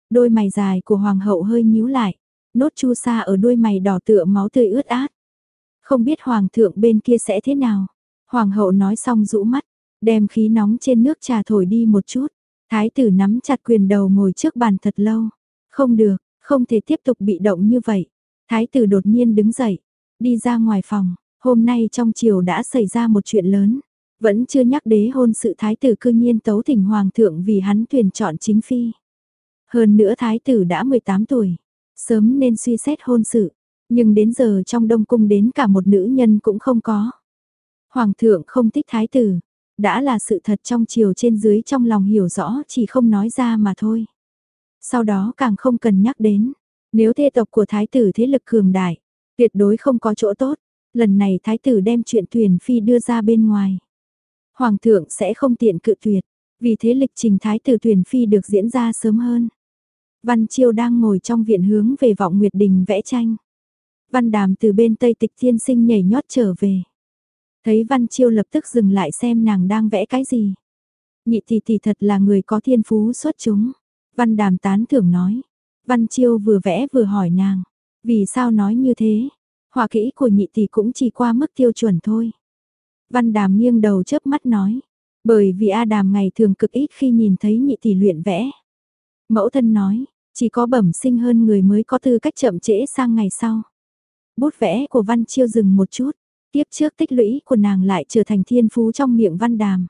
Đôi mày dài của hoàng hậu hơi nhíu lại, nốt chu sa ở đôi mày đỏ tựa máu tươi ướt át. Không biết hoàng thượng bên kia sẽ thế nào. Hoàng hậu nói xong rũ mắt, đem khí nóng trên nước trà thổi đi một chút. Thái tử nắm chặt quyền đầu ngồi trước bàn thật lâu. Không được, không thể tiếp tục bị động như vậy. Thái tử đột nhiên đứng dậy, đi ra ngoài phòng. Hôm nay trong chiều đã xảy ra một chuyện lớn. Vẫn chưa nhắc đế hôn sự thái tử cư nhiên tấu thỉnh hoàng thượng vì hắn tuyển chọn chính phi. Hơn nữa thái tử đã 18 tuổi, sớm nên suy xét hôn sự, nhưng đến giờ trong đông cung đến cả một nữ nhân cũng không có. Hoàng thượng không thích thái tử, đã là sự thật trong chiều trên dưới trong lòng hiểu rõ chỉ không nói ra mà thôi. Sau đó càng không cần nhắc đến, nếu thê tộc của thái tử thế lực cường đại, tuyệt đối không có chỗ tốt, lần này thái tử đem chuyện tuyển phi đưa ra bên ngoài. Hoàng thượng sẽ không tiện cự tuyệt, vì thế lịch trình thái tử tuyển phi được diễn ra sớm hơn. Văn Chiêu đang ngồi trong viện hướng về vọng Nguyệt Đình vẽ tranh. Văn Đàm từ bên Tây Tịch Thiên Sinh nhảy nhót trở về. Thấy Văn Chiêu lập tức dừng lại xem nàng đang vẽ cái gì. Nhị thì thì thật là người có thiên phú xuất chúng. Văn Đàm tán thưởng nói. Văn Chiêu vừa vẽ vừa hỏi nàng. Vì sao nói như thế? Họa kỹ của nhị thì cũng chỉ qua mức tiêu chuẩn thôi. Văn Đàm nghiêng đầu chớp mắt nói. Bởi vì A Đàm ngày thường cực ít khi nhìn thấy nhị tỷ luyện vẽ. Mẫu thân nói, chỉ có bẩm sinh hơn người mới có tư cách chậm trễ sang ngày sau. Bút vẽ của Văn Chiêu dừng một chút, tiếp trước tích lũy của nàng lại trở thành thiên phú trong miệng Văn Đàm.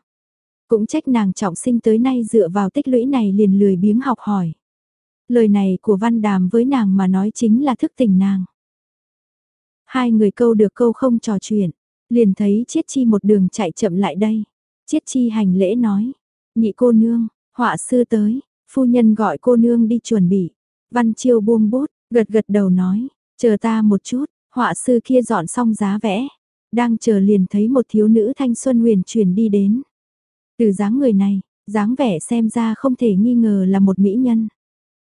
Cũng trách nàng trọng sinh tới nay dựa vào tích lũy này liền lười biếng học hỏi. Lời này của Văn Đàm với nàng mà nói chính là thức tỉnh nàng. Hai người câu được câu không trò chuyện, liền thấy Chiết Chi một đường chạy chậm lại đây. Chiết Chi hành lễ nói, nhị cô nương, họa sư tới, phu nhân gọi cô nương đi chuẩn bị. Văn Chiêu buông bút, gật gật đầu nói, chờ ta một chút, họa sư kia dọn xong giá vẽ. Đang chờ liền thấy một thiếu nữ thanh xuân huyền chuyển đi đến. Từ dáng người này, dáng vẻ xem ra không thể nghi ngờ là một mỹ nhân.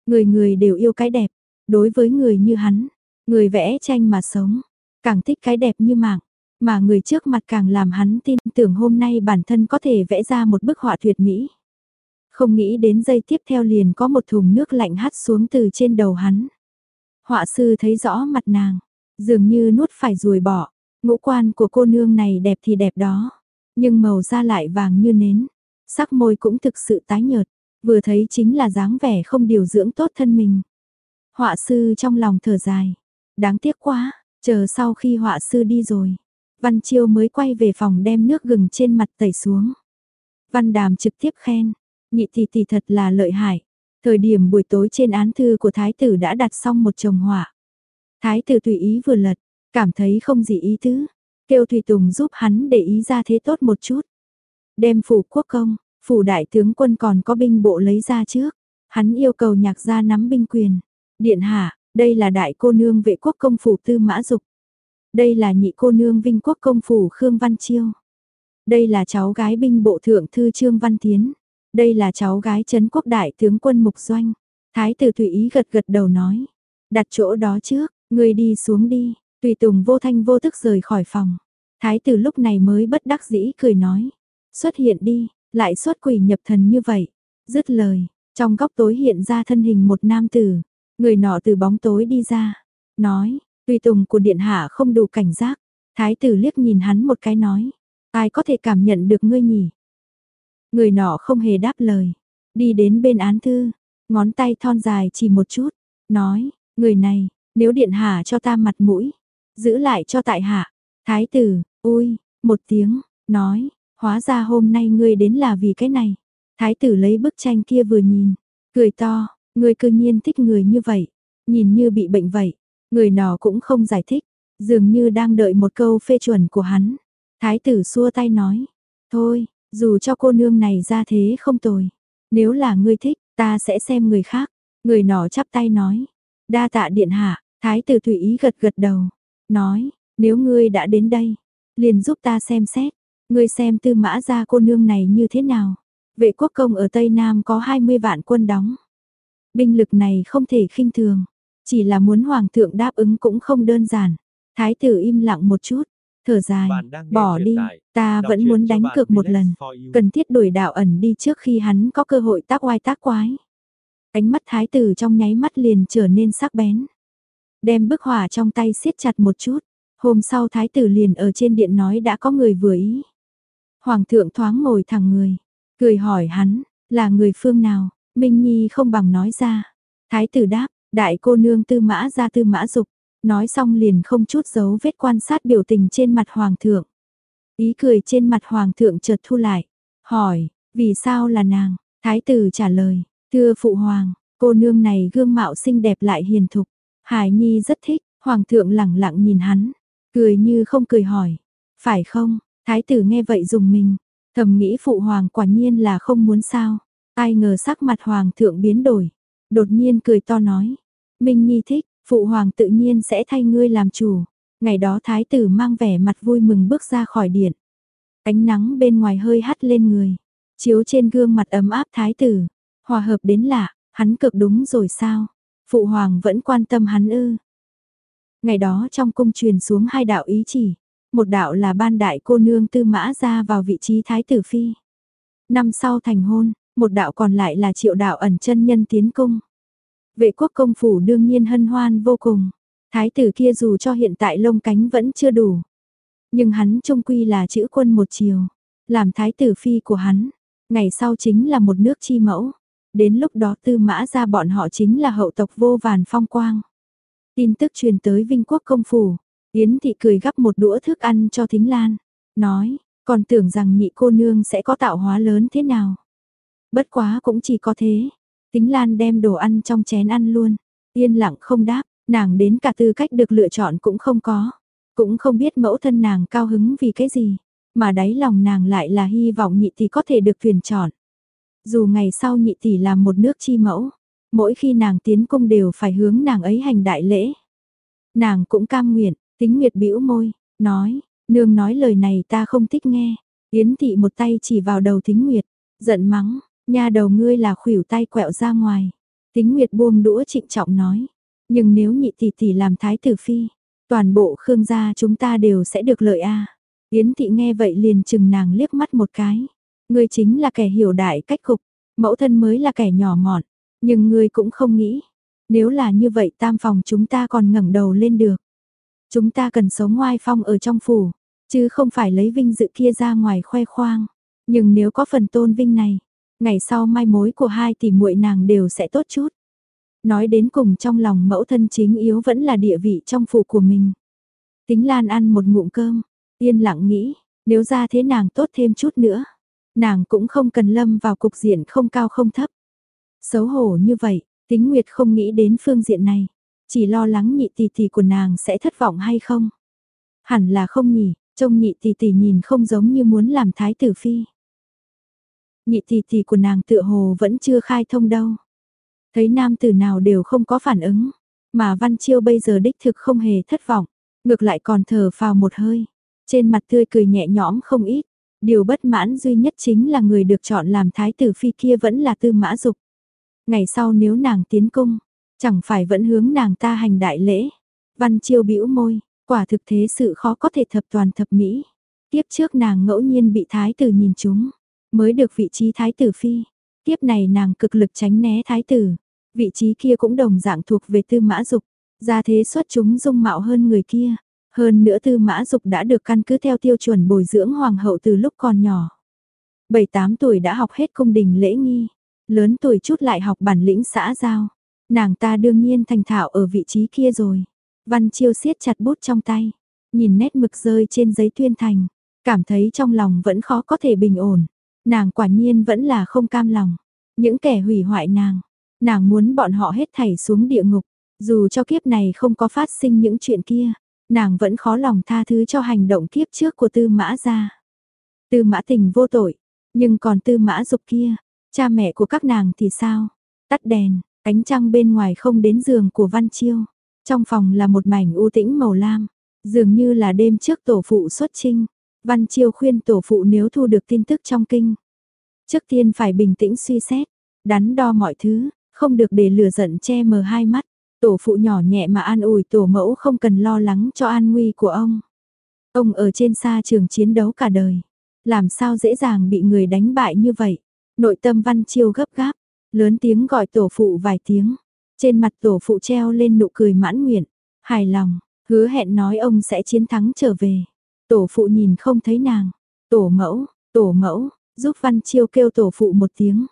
Người người đều yêu cái đẹp, đối với người như hắn, người vẽ tranh mà sống, càng thích cái đẹp như mạng, mà người trước mặt càng làm hắn tin tưởng hôm nay bản thân có thể vẽ ra một bức họa tuyệt mỹ. Không nghĩ đến giây tiếp theo liền có một thùng nước lạnh hắt xuống từ trên đầu hắn. Họa sư thấy rõ mặt nàng, dường như nuốt phải ruồi bỏ, ngũ quan của cô nương này đẹp thì đẹp đó, nhưng màu da lại vàng như nến, sắc môi cũng thực sự tái nhợt, vừa thấy chính là dáng vẻ không điều dưỡng tốt thân mình. Họa sư trong lòng thở dài, đáng tiếc quá, chờ sau khi họa sư đi rồi, Văn Chiêu mới quay về phòng đem nước gừng trên mặt tẩy xuống. Văn Đàm trực tiếp khen, nhị tỷ tỷ thật là lợi hại. Thời điểm buổi tối trên án thư của thái tử đã đặt xong một chồng họa. Thái tử tùy ý vừa lật, cảm thấy không gì ý tứ, kêu Thủy Tùng giúp hắn để ý ra thế tốt một chút. Đem phủ quốc công, phủ đại tướng quân còn có binh bộ lấy ra trước. Hắn yêu cầu nhạc gia nắm binh quyền. Điện hạ, đây là đại cô nương vệ quốc công phủ tư mã dục. Đây là nhị cô nương vinh quốc công phủ Khương Văn Chiêu. Đây là cháu gái binh bộ thượng thư Trương Văn Tiến. Đây là cháu gái Trấn Quốc Đại tướng quân Mục Doanh. Thái tử Thủy Ý gật gật đầu nói. Đặt chỗ đó trước, người đi xuống đi. Tùy Tùng vô thanh vô tức rời khỏi phòng. Thái tử lúc này mới bất đắc dĩ cười nói. Xuất hiện đi, lại xuất quỷ nhập thần như vậy. Dứt lời, trong góc tối hiện ra thân hình một nam tử. Người nọ từ bóng tối đi ra. Nói, tùy tùng của điện hạ không đủ cảnh giác. Thái tử liếc nhìn hắn một cái nói. Ai có thể cảm nhận được ngươi nhỉ? Người nọ không hề đáp lời. Đi đến bên án thư, ngón tay thon dài chỉ một chút. Nói, người này, nếu điện hạ cho ta mặt mũi, giữ lại cho tại hạ. Thái tử, ui, một tiếng, nói, hóa ra hôm nay ngươi đến là vì cái này. Thái tử lấy bức tranh kia vừa nhìn, cười to, ngươi cư nhiên thích người như vậy, nhìn như bị bệnh vậy. Người nọ cũng không giải thích, dường như đang đợi một câu phê chuẩn của hắn. Thái tử xua tay nói, thôi, dù cho cô nương này ra thế không tồi, nếu là ngươi thích, ta sẽ xem người khác. Người nọ chắp tay nói, đa tạ điện hạ, thái tử tùy ý gật gật đầu, nói, nếu ngươi đã đến đây, liền giúp ta xem xét, ngươi xem tư mã gia cô nương này như thế nào. Vệ quốc công ở Tây Nam có 20 vạn quân đóng. Binh lực này không thể khinh thường, chỉ là muốn hoàng thượng đáp ứng cũng không đơn giản. Thái tử im lặng một chút, thở dài, bỏ đi, ta vẫn muốn đánh cược một lần, cần thiết đuổi đạo ẩn đi trước khi hắn có cơ hội tác oai tác quái. Ánh mắt thái tử trong nháy mắt liền trở nên sắc bén. Đem bức hỏa trong tay siết chặt một chút, hôm sau thái tử liền ở trên điện nói đã có người vừa ý. Hoàng thượng thoáng ngồi thẳng người, cười hỏi hắn, là người phương nào, Minh Nhi không bằng nói ra. Thái tử đáp, đại cô nương tư mã ra tư mã dục, nói xong liền không chút giấu vết quan sát biểu tình trên mặt hoàng thượng. Ý cười trên mặt hoàng thượng chợt thu lại, hỏi, vì sao là nàng? Thái tử trả lời, thưa phụ hoàng, cô nương này gương mạo xinh đẹp lại hiền thục. Hải Nhi rất thích, hoàng thượng lẳng lặng nhìn hắn, cười như không cười hỏi, phải không? Thái tử nghe vậy dùng mình, thầm nghĩ phụ hoàng quả nhiên là không muốn sao. Ai ngờ sắc mặt hoàng thượng biến đổi, đột nhiên cười to nói, Minh Nhi thích, phụ hoàng tự nhiên sẽ thay ngươi làm chủ. Ngày đó thái tử mang vẻ mặt vui mừng bước ra khỏi điện. Ánh nắng bên ngoài hơi hắt lên người, chiếu trên gương mặt ấm áp thái tử, hòa hợp đến lạ, hắn cực đúng rồi sao? Phụ hoàng vẫn quan tâm hắn ư? Ngày đó trong cung truyền xuống hai đạo ý chỉ, một đạo là ban đại cô nương tư mã ra vào vị trí thái tử phi. Năm sau thành hôn, một đạo còn lại là triệu đạo ẩn chân nhân tiến cung. Vệ quốc công phủ đương nhiên hân hoan vô cùng. Thái tử kia dù cho hiện tại lông cánh vẫn chưa đủ. Nhưng hắn trông quy là chữ quân một chiều. Làm thái tử phi của hắn. Ngày sau chính là một nước chi mẫu. Đến lúc đó tư mã ra bọn họ chính là hậu tộc vô vàn phong quang. Tin tức truyền tới Vinh Quốc công phủ. Yến thị cười gắp một đũa thức ăn cho Thính Lan. Nói, còn tưởng rằng nhị cô nương sẽ có tạo hóa lớn thế nào. Bất quá cũng chỉ có thế. Tính Lan đem đồ ăn trong chén ăn luôn. Yên lặng không đáp, nàng đến cả tư cách được lựa chọn cũng không có. Cũng không biết mẫu thân nàng cao hứng vì cái gì. Mà đáy lòng nàng lại là hy vọng nhị tỷ có thể được tuyển chọn. Dù ngày sau nhị tỷ làm một nước chi mẫu. Mỗi khi nàng tiến cung đều phải hướng nàng ấy hành đại lễ. Nàng cũng cam nguyện, tính nguyệt bĩu môi, nói, nương nói lời này ta không thích nghe. Yến thị một tay chỉ vào đầu thính nguyệt, giận mắng, Nhà đầu ngươi là khuỷu tay quẹo ra ngoài. Tính Nguyệt buông đũa trịnh trọng nói. Nhưng nếu nhị tỷ tỷ làm thái tử phi, toàn bộ Khương gia chúng ta đều sẽ được lợi a. Yến thị nghe vậy liền chừng nàng liếc mắt một cái. Ngươi chính là kẻ hiểu đại cách cục, mẫu thân mới là kẻ nhỏ mọn, nhưng ngươi cũng không nghĩ. Nếu là như vậy tam phòng chúng ta còn ngẩng đầu lên được. Chúng ta cần sống ngoai phong ở trong phủ, chứ không phải lấy vinh dự kia ra ngoài khoe khoang. Nhưng nếu có phần tôn vinh này, ngày sau mai mối của hai tỷ muội nàng đều sẽ tốt chút. Nói đến cùng trong lòng mẫu thân chính yếu vẫn là địa vị trong phủ của mình. Tính Lan ăn một ngụm cơm, yên lặng nghĩ, nếu ra thế nàng tốt thêm chút nữa, nàng cũng không cần lâm vào cục diện không cao không thấp. Xấu hổ như vậy, tính Nguyệt không nghĩ đến phương diện này, chỉ lo lắng nhị tỷ tỷ của nàng sẽ thất vọng hay không. Hẳn là không nhỉ, Trông nhị tỷ tỷ nhìn không giống như muốn làm thái tử phi. Nhị tỷ tỷ của nàng tựa hồ vẫn chưa khai thông đâu. Thấy nam tử nào đều không có phản ứng, mà Văn Chiêu bây giờ đích thực không hề thất vọng, ngược lại còn thở phào một hơi. Trên mặt tươi cười nhẹ nhõm không ít, điều bất mãn duy nhất chính là người được chọn làm thái tử phi kia vẫn là tư mã dục. Ngày sau nếu nàng tiến cung, chẳng phải vẫn hướng nàng ta hành đại lễ. Văn Chiêu bĩu môi, quả thực thế sự khó có thể thập toàn thập mỹ. Tiếp trước nàng ngẫu nhiên bị thái tử nhìn chúng, mới được vị trí thái tử phi. Tiếp này nàng cực lực tránh né thái tử, vị trí kia cũng đồng dạng thuộc về tư mã dục, ra thế xuất chúng dung mạo hơn người kia. Hơn nữa tư mã dục đã được căn cứ theo tiêu chuẩn bồi dưỡng hoàng hậu từ lúc còn nhỏ. 7-8 tuổi đã học hết cung đình lễ nghi, lớn tuổi chút lại học bản lĩnh xã giao. Nàng ta đương nhiên thành thạo ở vị trí kia rồi. Văn Chiêu siết chặt bút trong tay, nhìn nét mực rơi trên giấy tuyên thành, cảm thấy trong lòng vẫn khó có thể bình ổn. Nàng quả nhiên vẫn là không cam lòng. Những kẻ hủy hoại nàng, nàng muốn bọn họ hết thảy xuống địa ngục, dù cho kiếp này không có phát sinh những chuyện kia, nàng vẫn khó lòng tha thứ cho hành động kiếp trước của tư mã gia. Tư mã tình vô tội, nhưng còn tư mã dục kia, cha mẹ của các nàng thì sao? Tắt đèn, ánh trăng bên ngoài không đến giường của Văn Chiêu. Trong phòng là một mảnh u tĩnh màu lam, dường như là đêm trước tổ phụ xuất trinh. Văn Chiêu khuyên tổ phụ nếu thu được tin tức trong kinh. Trước tiên phải bình tĩnh suy xét, đắn đo mọi thứ, không được để lửa giận che mờ hai mắt. Tổ phụ nhỏ nhẹ mà an ủi tổ mẫu không cần lo lắng cho an nguy của ông. Ông ở trên xa trường chiến đấu cả đời. Làm sao dễ dàng bị người đánh bại như vậy. Nội tâm văn chiêu gấp gáp, lớn tiếng gọi tổ phụ vài tiếng. Trên mặt tổ phụ treo lên nụ cười mãn nguyện, hài lòng, hứa hẹn nói ông sẽ chiến thắng trở về. Tổ phụ nhìn không thấy nàng, tổ mẫu, tổ mẫu, giúp văn chiêu kêu tổ phụ một tiếng.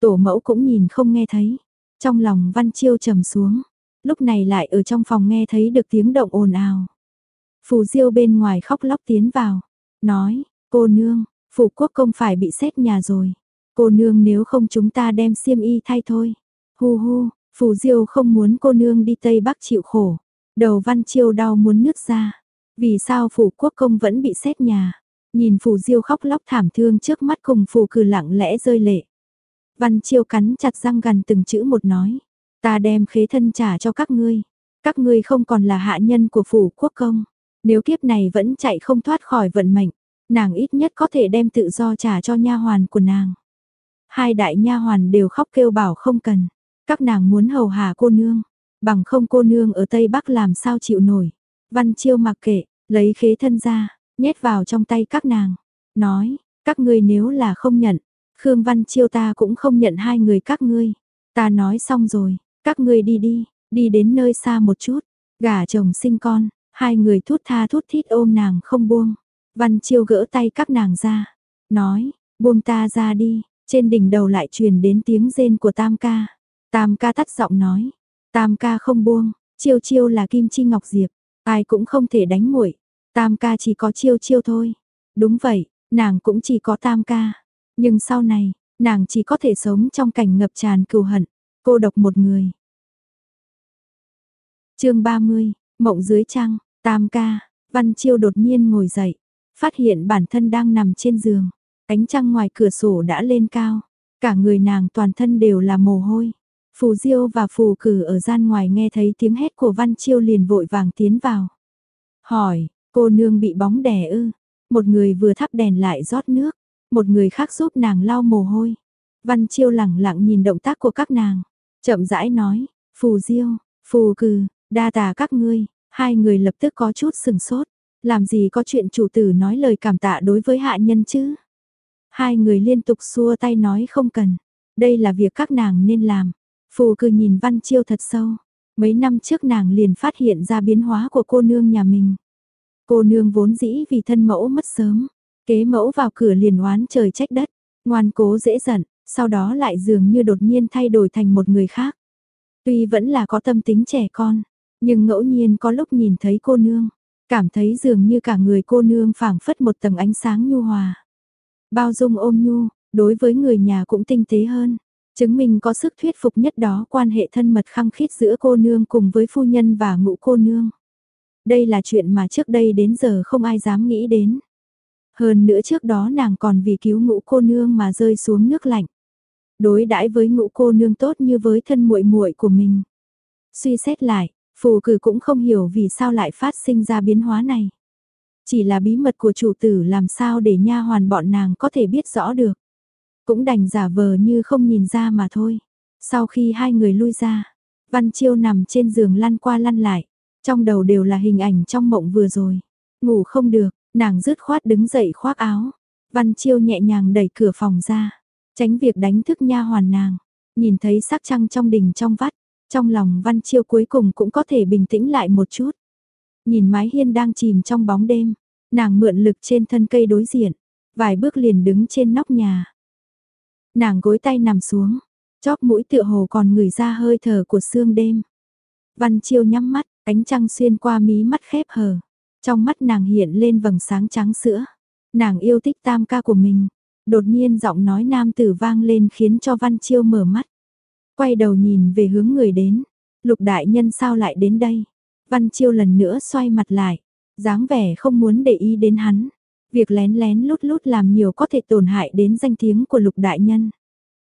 Tổ mẫu cũng nhìn không nghe thấy, trong lòng Văn Chiêu trầm xuống, lúc này lại ở trong phòng nghe thấy được tiếng động ồn ào. Phù Diêu bên ngoài khóc lóc tiến vào, nói, cô nương, phụ quốc công phải bị xét nhà rồi. Cô nương nếu không chúng ta đem xiêm y thay thôi. Hu hu, Phù Diêu không muốn cô nương đi Tây Bắc chịu khổ. Đầu Văn Chiêu đau muốn nước ra. Vì sao phủ quốc công vẫn bị xét nhà? Nhìn phủ Diêu khóc lóc thảm thương trước mắt cùng phủ cử lặng lẽ rơi lệ. Văn Chiêu cắn chặt răng gần từng chữ một nói. Ta đem khế thân trả cho các ngươi. Các ngươi không còn là hạ nhân của phủ quốc công. Nếu kiếp này vẫn chạy không thoát khỏi vận mệnh, nàng ít nhất có thể đem tự do trả cho nha hoàn của nàng. Hai đại nha hoàn đều khóc kêu bảo không cần. Các nàng muốn hầu hạ cô nương. Bằng không cô nương ở Tây Bắc làm sao chịu nổi. Văn Chiêu mặc kệ, lấy khế thân ra, nhét vào trong tay các nàng. Nói, các ngươi nếu là không nhận, Khương Văn Chiêu ta cũng không nhận hai người các ngươi. Ta nói xong rồi, các ngươi đi đi, đi đến nơi xa một chút, gả chồng sinh con, hai người thút tha thút thít ôm nàng không buông. Văn Chiêu gỡ tay các nàng ra, nói, buông ta ra đi, trên đỉnh đầu lại truyền đến tiếng rên của Tam ca. Tam ca tắt giọng nói, Tam ca không buông, Chiêu Chiêu là Kim Chi Ngọc Diệp, ai cũng không thể đánh muội. Tam ca chỉ có Chiêu Chiêu thôi. Đúng vậy, nàng cũng chỉ có Tam ca. Nhưng sau này, nàng chỉ có thể sống trong cảnh ngập tràn cừu hận, cô độc một người. chương 30, Mộng dưới trăng, tam ca, Văn Chiêu đột nhiên ngồi dậy, phát hiện bản thân đang nằm trên giường, ánh trăng ngoài cửa sổ đã lên cao, cả người nàng toàn thân đều là mồ hôi. Phù Diêu và Phù Cử ở gian ngoài nghe thấy tiếng hét của Văn Chiêu liền vội vàng tiến vào. Hỏi, cô nương bị bóng đè ư? Một người vừa thắp đèn lại rót nước, một người khác giúp nàng lau mồ hôi. Văn Chiêu lẳng lặng nhìn động tác của các nàng, chậm rãi nói, phù diêu, phù Cử đa tà các ngươi, hai người lập tức có chút sừng sốt, làm gì có chuyện chủ tử nói lời cảm tạ đối với hạ nhân chứ. Hai người liên tục xua tay nói không cần, đây là việc các nàng nên làm. Phù cư nhìn Văn Chiêu thật sâu, mấy năm trước nàng liền phát hiện ra biến hóa của cô nương nhà mình. Cô nương vốn dĩ vì thân mẫu mất sớm, Kế mẫu vào cửa liền oán trời trách đất, ngoan cố dễ giận, sau đó lại dường như đột nhiên thay đổi thành một người khác. Tuy vẫn là có tâm tính trẻ con, nhưng ngẫu nhiên có lúc nhìn thấy cô nương, cảm thấy dường như cả người cô nương phảng phất một tầng ánh sáng nhu hòa. Bao dung ôm nhu, đối với người nhà cũng tinh tế hơn, chứng minh có sức thuyết phục nhất đó quan hệ thân mật khăng khít giữa cô nương cùng với phu nhân và ngũ cô nương. Đây là chuyện mà trước đây đến giờ không ai dám nghĩ đến. Hơn nữa trước đó nàng còn vì cứu ngũ cô nương mà rơi xuống nước lạnh. Đối đãi với ngũ cô nương tốt như với thân muội muội của mình. Suy xét lại, phù cử cũng không hiểu vì sao lại phát sinh ra biến hóa này. Chỉ là bí mật của chủ tử làm sao để nha hoàn bọn nàng có thể biết rõ được. Cũng đành giả vờ như không nhìn ra mà thôi. Sau khi hai người lui ra, Văn Chiêu nằm trên giường lăn qua lăn lại. Trong đầu đều là hình ảnh trong mộng vừa rồi. Ngủ không được, nàng rứt khoát đứng dậy khoác áo. Văn Chiêu nhẹ nhàng đẩy cửa phòng ra, tránh việc đánh thức nha hoàn nàng. Nhìn thấy sắc trăng trong đình trong vắt, trong lòng Văn Chiêu cuối cùng cũng có thể bình tĩnh lại một chút. Nhìn mái hiên đang chìm trong bóng đêm, nàng mượn lực trên thân cây đối diện, vài bước liền đứng trên nóc nhà. Nàng gối tay nằm xuống, chóp mũi tựa hồ còn ngửi ra hơi thở của sương đêm. Văn Chiêu nhắm mắt, ánh trăng xuyên qua mí mắt khép hờ. Trong mắt nàng hiện lên vầng sáng trắng sữa. Nàng yêu thích tam ca của mình. Đột nhiên giọng nói nam tử vang lên khiến cho Văn Chiêu mở mắt. Quay đầu nhìn về hướng người đến. Lục đại nhân sao lại đến đây? Văn Chiêu lần nữa xoay mặt lại. dáng vẻ không muốn để ý đến hắn. Việc lén lén lút lút làm nhiều có thể tổn hại đến danh tiếng của lục đại nhân.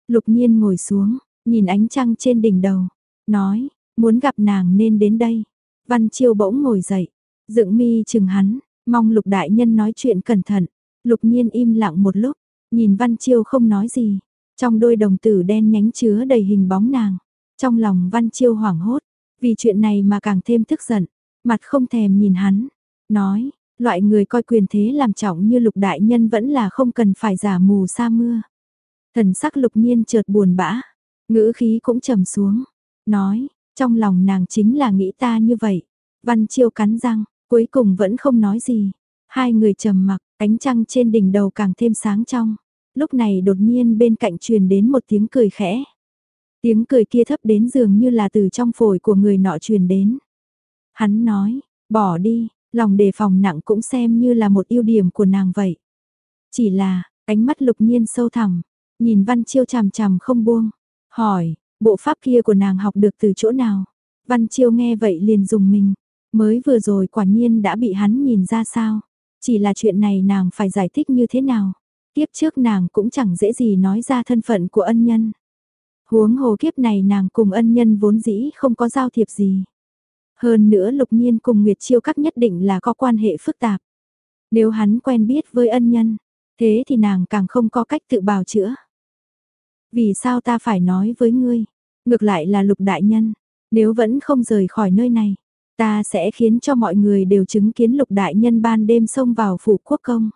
Lục nhiên ngồi xuống, nhìn ánh trăng trên đỉnh đầu. Nói, muốn gặp nàng nên đến đây. Văn Chiêu bỗng ngồi dậy, dựng mi chừng hắn, mong lục đại nhân nói chuyện cẩn thận. Lục nhiên im lặng một lúc, nhìn Văn Chiêu không nói gì. Trong đôi đồng tử đen nhánh chứa đầy hình bóng nàng. Trong lòng Văn Chiêu hoảng hốt, vì chuyện này mà càng thêm tức giận. Mặt không thèm nhìn hắn, nói, loại người coi quyền thế làm trọng như lục đại nhân vẫn là không cần phải giả mù sa mưa. Thần sắc lục nhiên chợt buồn bã, ngữ khí cũng trầm xuống, nói, trong lòng nàng chính là nghĩ ta như vậy. Văn Chiêu cắn răng, cuối cùng vẫn không nói gì. Hai người trầm mặc, ánh trăng trên đỉnh đầu càng thêm sáng trong. Lúc này đột nhiên bên cạnh truyền đến một tiếng cười khẽ. Tiếng cười kia thấp đến dường như là từ trong phổi của người nọ truyền đến. Hắn nói, bỏ đi, lòng đề phòng nặng cũng xem như là một ưu điểm của nàng vậy. Chỉ là, ánh mắt lục nhiên sâu thẳm, nhìn Văn Chiêu chằm chằm không buông, hỏi, bộ pháp kia của nàng học được từ chỗ nào? Văn Chiêu nghe vậy liền dùng mình, mới vừa rồi quả nhiên đã bị hắn nhìn ra sao? Chỉ là chuyện này nàng phải giải thích như thế nào? Tiếp trước nàng cũng chẳng dễ gì nói ra thân phận của ân nhân. Huống hồ kiếp này nàng cùng ân nhân vốn dĩ không có giao thiệp gì. Hơn nữa lục nhiên cùng Nguyệt Chiêu các nhất định là có quan hệ phức tạp. Nếu hắn quen biết với ân nhân, thế thì nàng càng không có cách tự bào chữa. Vì sao ta phải nói với ngươi? Ngược lại là lục đại nhân, nếu vẫn không rời khỏi nơi này, ta sẽ khiến cho mọi người đều chứng kiến lục đại nhân ban đêm xông vào phủ quốc công.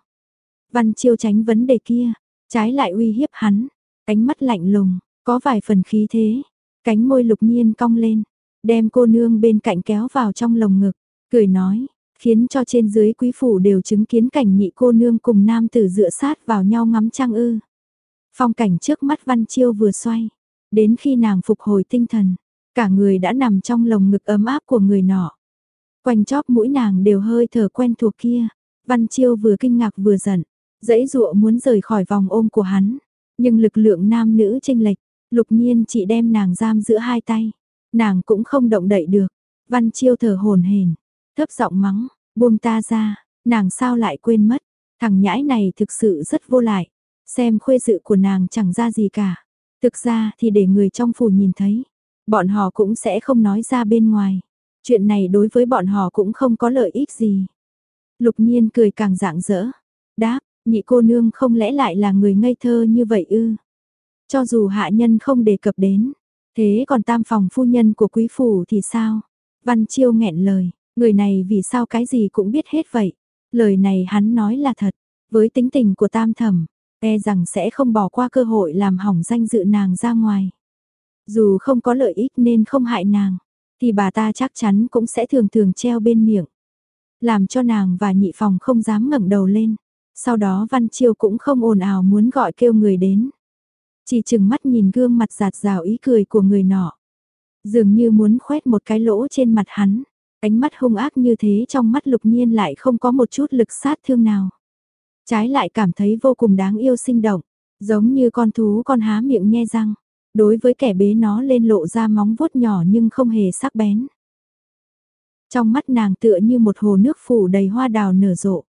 Văn chiêu tránh vấn đề kia, trái lại uy hiếp hắn, ánh mắt lạnh lùng, có vài phần khí thế, cánh môi lục nhiên cong lên, đem cô nương bên cạnh kéo vào trong lồng ngực, cười nói, khiến cho trên dưới quý phủ đều chứng kiến cảnh nhị cô nương cùng nam tử dựa sát vào nhau ngắm trăng ư. Phong cảnh trước mắt Văn Chiêu vừa xoay, đến khi nàng phục hồi tinh thần, cả người đã nằm trong lồng ngực ấm áp của người nọ. Quanh chóp mũi nàng đều hơi thở quen thuộc kia, Văn Chiêu vừa kinh ngạc vừa giận, dãy dụa muốn rời khỏi vòng ôm của hắn, nhưng lực lượng nam nữ chênh lệch, lục nhiên chỉ đem nàng giam giữa hai tay, nàng cũng không động đậy được, Văn Chiêu thở hồn hển, thấp giọng mắng, buông ta ra, nàng sao lại quên mất, thằng nhãi này thực sự rất vô lại, xem khuê dự của nàng chẳng ra gì cả. Thực ra thì để người trong phủ nhìn thấy, bọn họ cũng sẽ không nói ra bên ngoài. Chuyện này đối với bọn họ cũng không có lợi ích gì. Lục nhiên cười càng rạng rỡ. Đáp, nhị cô nương không lẽ lại là người ngây thơ như vậy ư? Cho dù hạ nhân không đề cập đến, thế còn tam phòng phu nhân của quý phủ thì sao? Văn Chiêu nghẹn lời, người này vì sao cái gì cũng biết hết vậy? Lời này hắn nói là thật, với tính tình của tam thẩm, e rằng sẽ không bỏ qua cơ hội làm hỏng danh dự nàng ra ngoài. Dù không có lợi ích nên không hại nàng, thì bà ta chắc chắn cũng sẽ thường thường treo bên miệng. Làm cho nàng và nhị phòng không dám ngẩng đầu lên. Sau đó Văn Chiêu cũng không ồn ào muốn gọi kêu người đến. Chỉ chừng mắt nhìn gương mặt giạt rào ý cười của người nọ. Dường như muốn khoét một cái lỗ trên mặt hắn. Ánh mắt hung ác như thế trong mắt lục nhiên lại không có một chút lực sát thương nào. Trái lại cảm thấy vô cùng đáng yêu sinh động, giống như con thú con há miệng nhe răng. Đối với kẻ bế nó lên lộ ra móng vuốt nhỏ nhưng không hề sắc bén. Trong mắt nàng tựa như một hồ nước phủ đầy hoa đào nở rộ.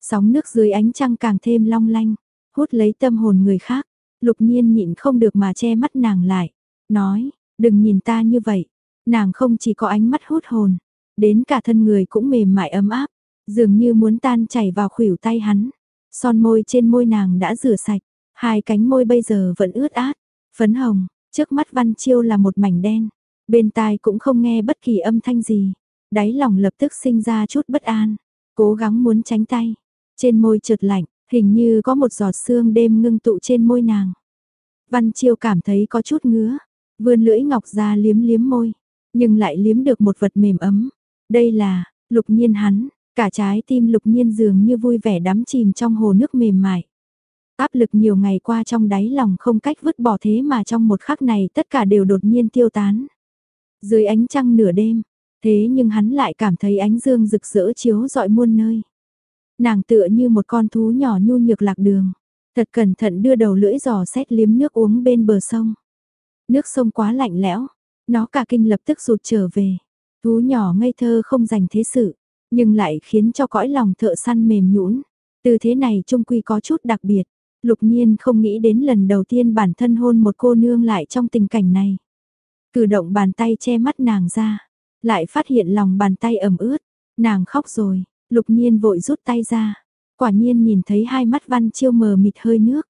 Sóng nước dưới ánh trăng càng thêm long lanh, hút lấy tâm hồn người khác. Lục nhiên nhịn không được mà che mắt nàng lại. Nói, đừng nhìn ta như vậy. Nàng không chỉ có ánh mắt hút hồn, đến cả thân người cũng mềm mại ấm áp, dường như muốn tan chảy vào khuỷu tay hắn. Son môi trên môi nàng đã rửa sạch, hai cánh môi bây giờ vẫn ướt át, phấn hồng, trước mắt Văn Chiêu là một mảnh đen, bên tai cũng không nghe bất kỳ âm thanh gì, đáy lòng lập tức sinh ra chút bất an, cố gắng muốn tránh tay, trên môi trượt lạnh, hình như có một giọt sương đêm ngưng tụ trên môi nàng. Văn Chiêu cảm thấy có chút ngứa, vươn lưỡi ngọc ra liếm liếm môi, nhưng lại liếm được một vật mềm ấm. Đây là, lục nhiên hắn, cả trái tim lục nhiên dường như vui vẻ đắm chìm trong hồ nước mềm mại. Áp lực nhiều ngày qua trong đáy lòng không cách vứt bỏ thế mà trong một khắc này tất cả đều đột nhiên tiêu tán. Dưới ánh trăng nửa đêm, thế nhưng hắn lại cảm thấy ánh dương rực rỡ chiếu dọi muôn nơi. Nàng tựa như một con thú nhỏ nhu nhược lạc đường, thật cẩn thận đưa đầu lưỡi giò xét liếm nước uống bên bờ sông. Nước sông quá lạnh lẽo, nó cả kinh lập tức rụt trở về. Thú nhỏ ngây thơ không dành thế sự, nhưng lại khiến cho cõi lòng thợ săn mềm nhũn. Từ thế này trung quy có chút đặc biệt. Lục nhiên không nghĩ đến lần đầu tiên bản thân hôn một cô nương lại trong tình cảnh này. Cử động bàn tay che mắt nàng ra, lại phát hiện lòng bàn tay ẩm ướt, nàng khóc rồi, lục nhiên vội rút tay ra, quả nhiên nhìn thấy hai mắt văn chiêu mờ mịt hơi nước.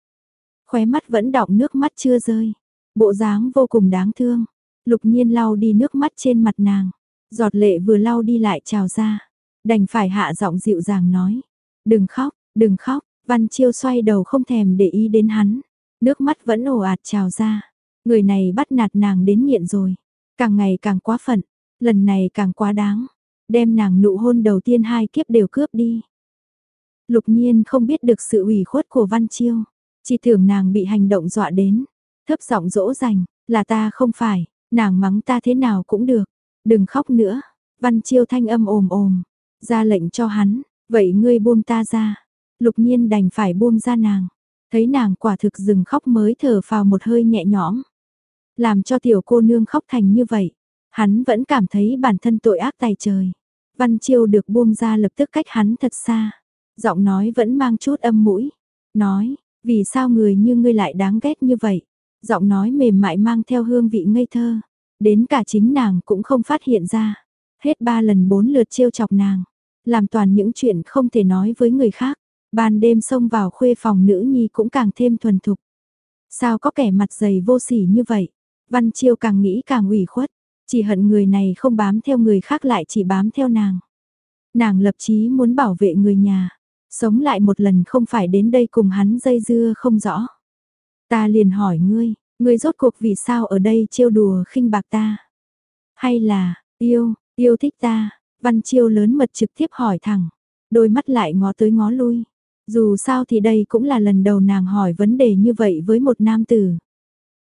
Khóe mắt vẫn đọng nước mắt chưa rơi, bộ dáng vô cùng đáng thương, lục nhiên lau đi nước mắt trên mặt nàng, giọt lệ vừa lau đi lại trào ra, đành phải hạ giọng dịu dàng nói, đừng khóc, đừng khóc, Văn Chiêu xoay đầu không thèm để ý đến hắn, nước mắt vẫn ồ ạt trào ra. Người này bắt nạt nàng đến nghiện rồi, càng ngày càng quá phận, lần này càng quá đáng, đem nàng nụ hôn đầu tiên hai kiếp đều cướp đi. Lục nhiên không biết được sự ủy khuất của Văn Chiêu, chỉ tưởng nàng bị hành động dọa đến, thấp giọng dỗ dành, là ta không phải, nàng mắng ta thế nào cũng được, đừng khóc nữa, Văn Chiêu thanh âm ồm ồm, ra lệnh cho hắn, vậy ngươi buông ta ra, Lục nhiên đành phải buông ra nàng. Thấy nàng quả thực dừng khóc mới thở vào một hơi nhẹ nhõm. Làm cho tiểu cô nương khóc thành như vậy. Hắn vẫn cảm thấy bản thân tội ác tài trời. Văn Chiêu được buông ra lập tức cách hắn thật xa. Giọng nói vẫn mang chút âm mũi. Nói, vì sao người như ngươi lại đáng ghét như vậy? Giọng nói mềm mại mang theo hương vị ngây thơ. Đến cả chính nàng cũng không phát hiện ra. Hết ba lần bốn lượt trêu chọc nàng. Làm toàn những chuyện không thể nói với người khác. Ban đêm xông vào khuê phòng nữ nhi cũng càng thêm thuần thục. Sao có kẻ mặt dày vô sỉ như vậy? Văn Chiêu càng nghĩ càng ủy khuất, chỉ hận người này không bám theo người khác lại chỉ bám theo nàng. Nàng lập chí muốn bảo vệ người nhà, sống lại một lần không phải đến đây cùng hắn dây dưa không rõ. Ta liền hỏi ngươi, ngươi rốt cuộc vì sao ở đây trêu đùa khinh bạc ta? Hay là, yêu, yêu thích ta? Văn Chiêu lớn mật trực tiếp hỏi thẳng, đôi mắt lại ngó tới ngó lui. Dù sao thì đây cũng là lần đầu nàng hỏi vấn đề như vậy với một nam tử.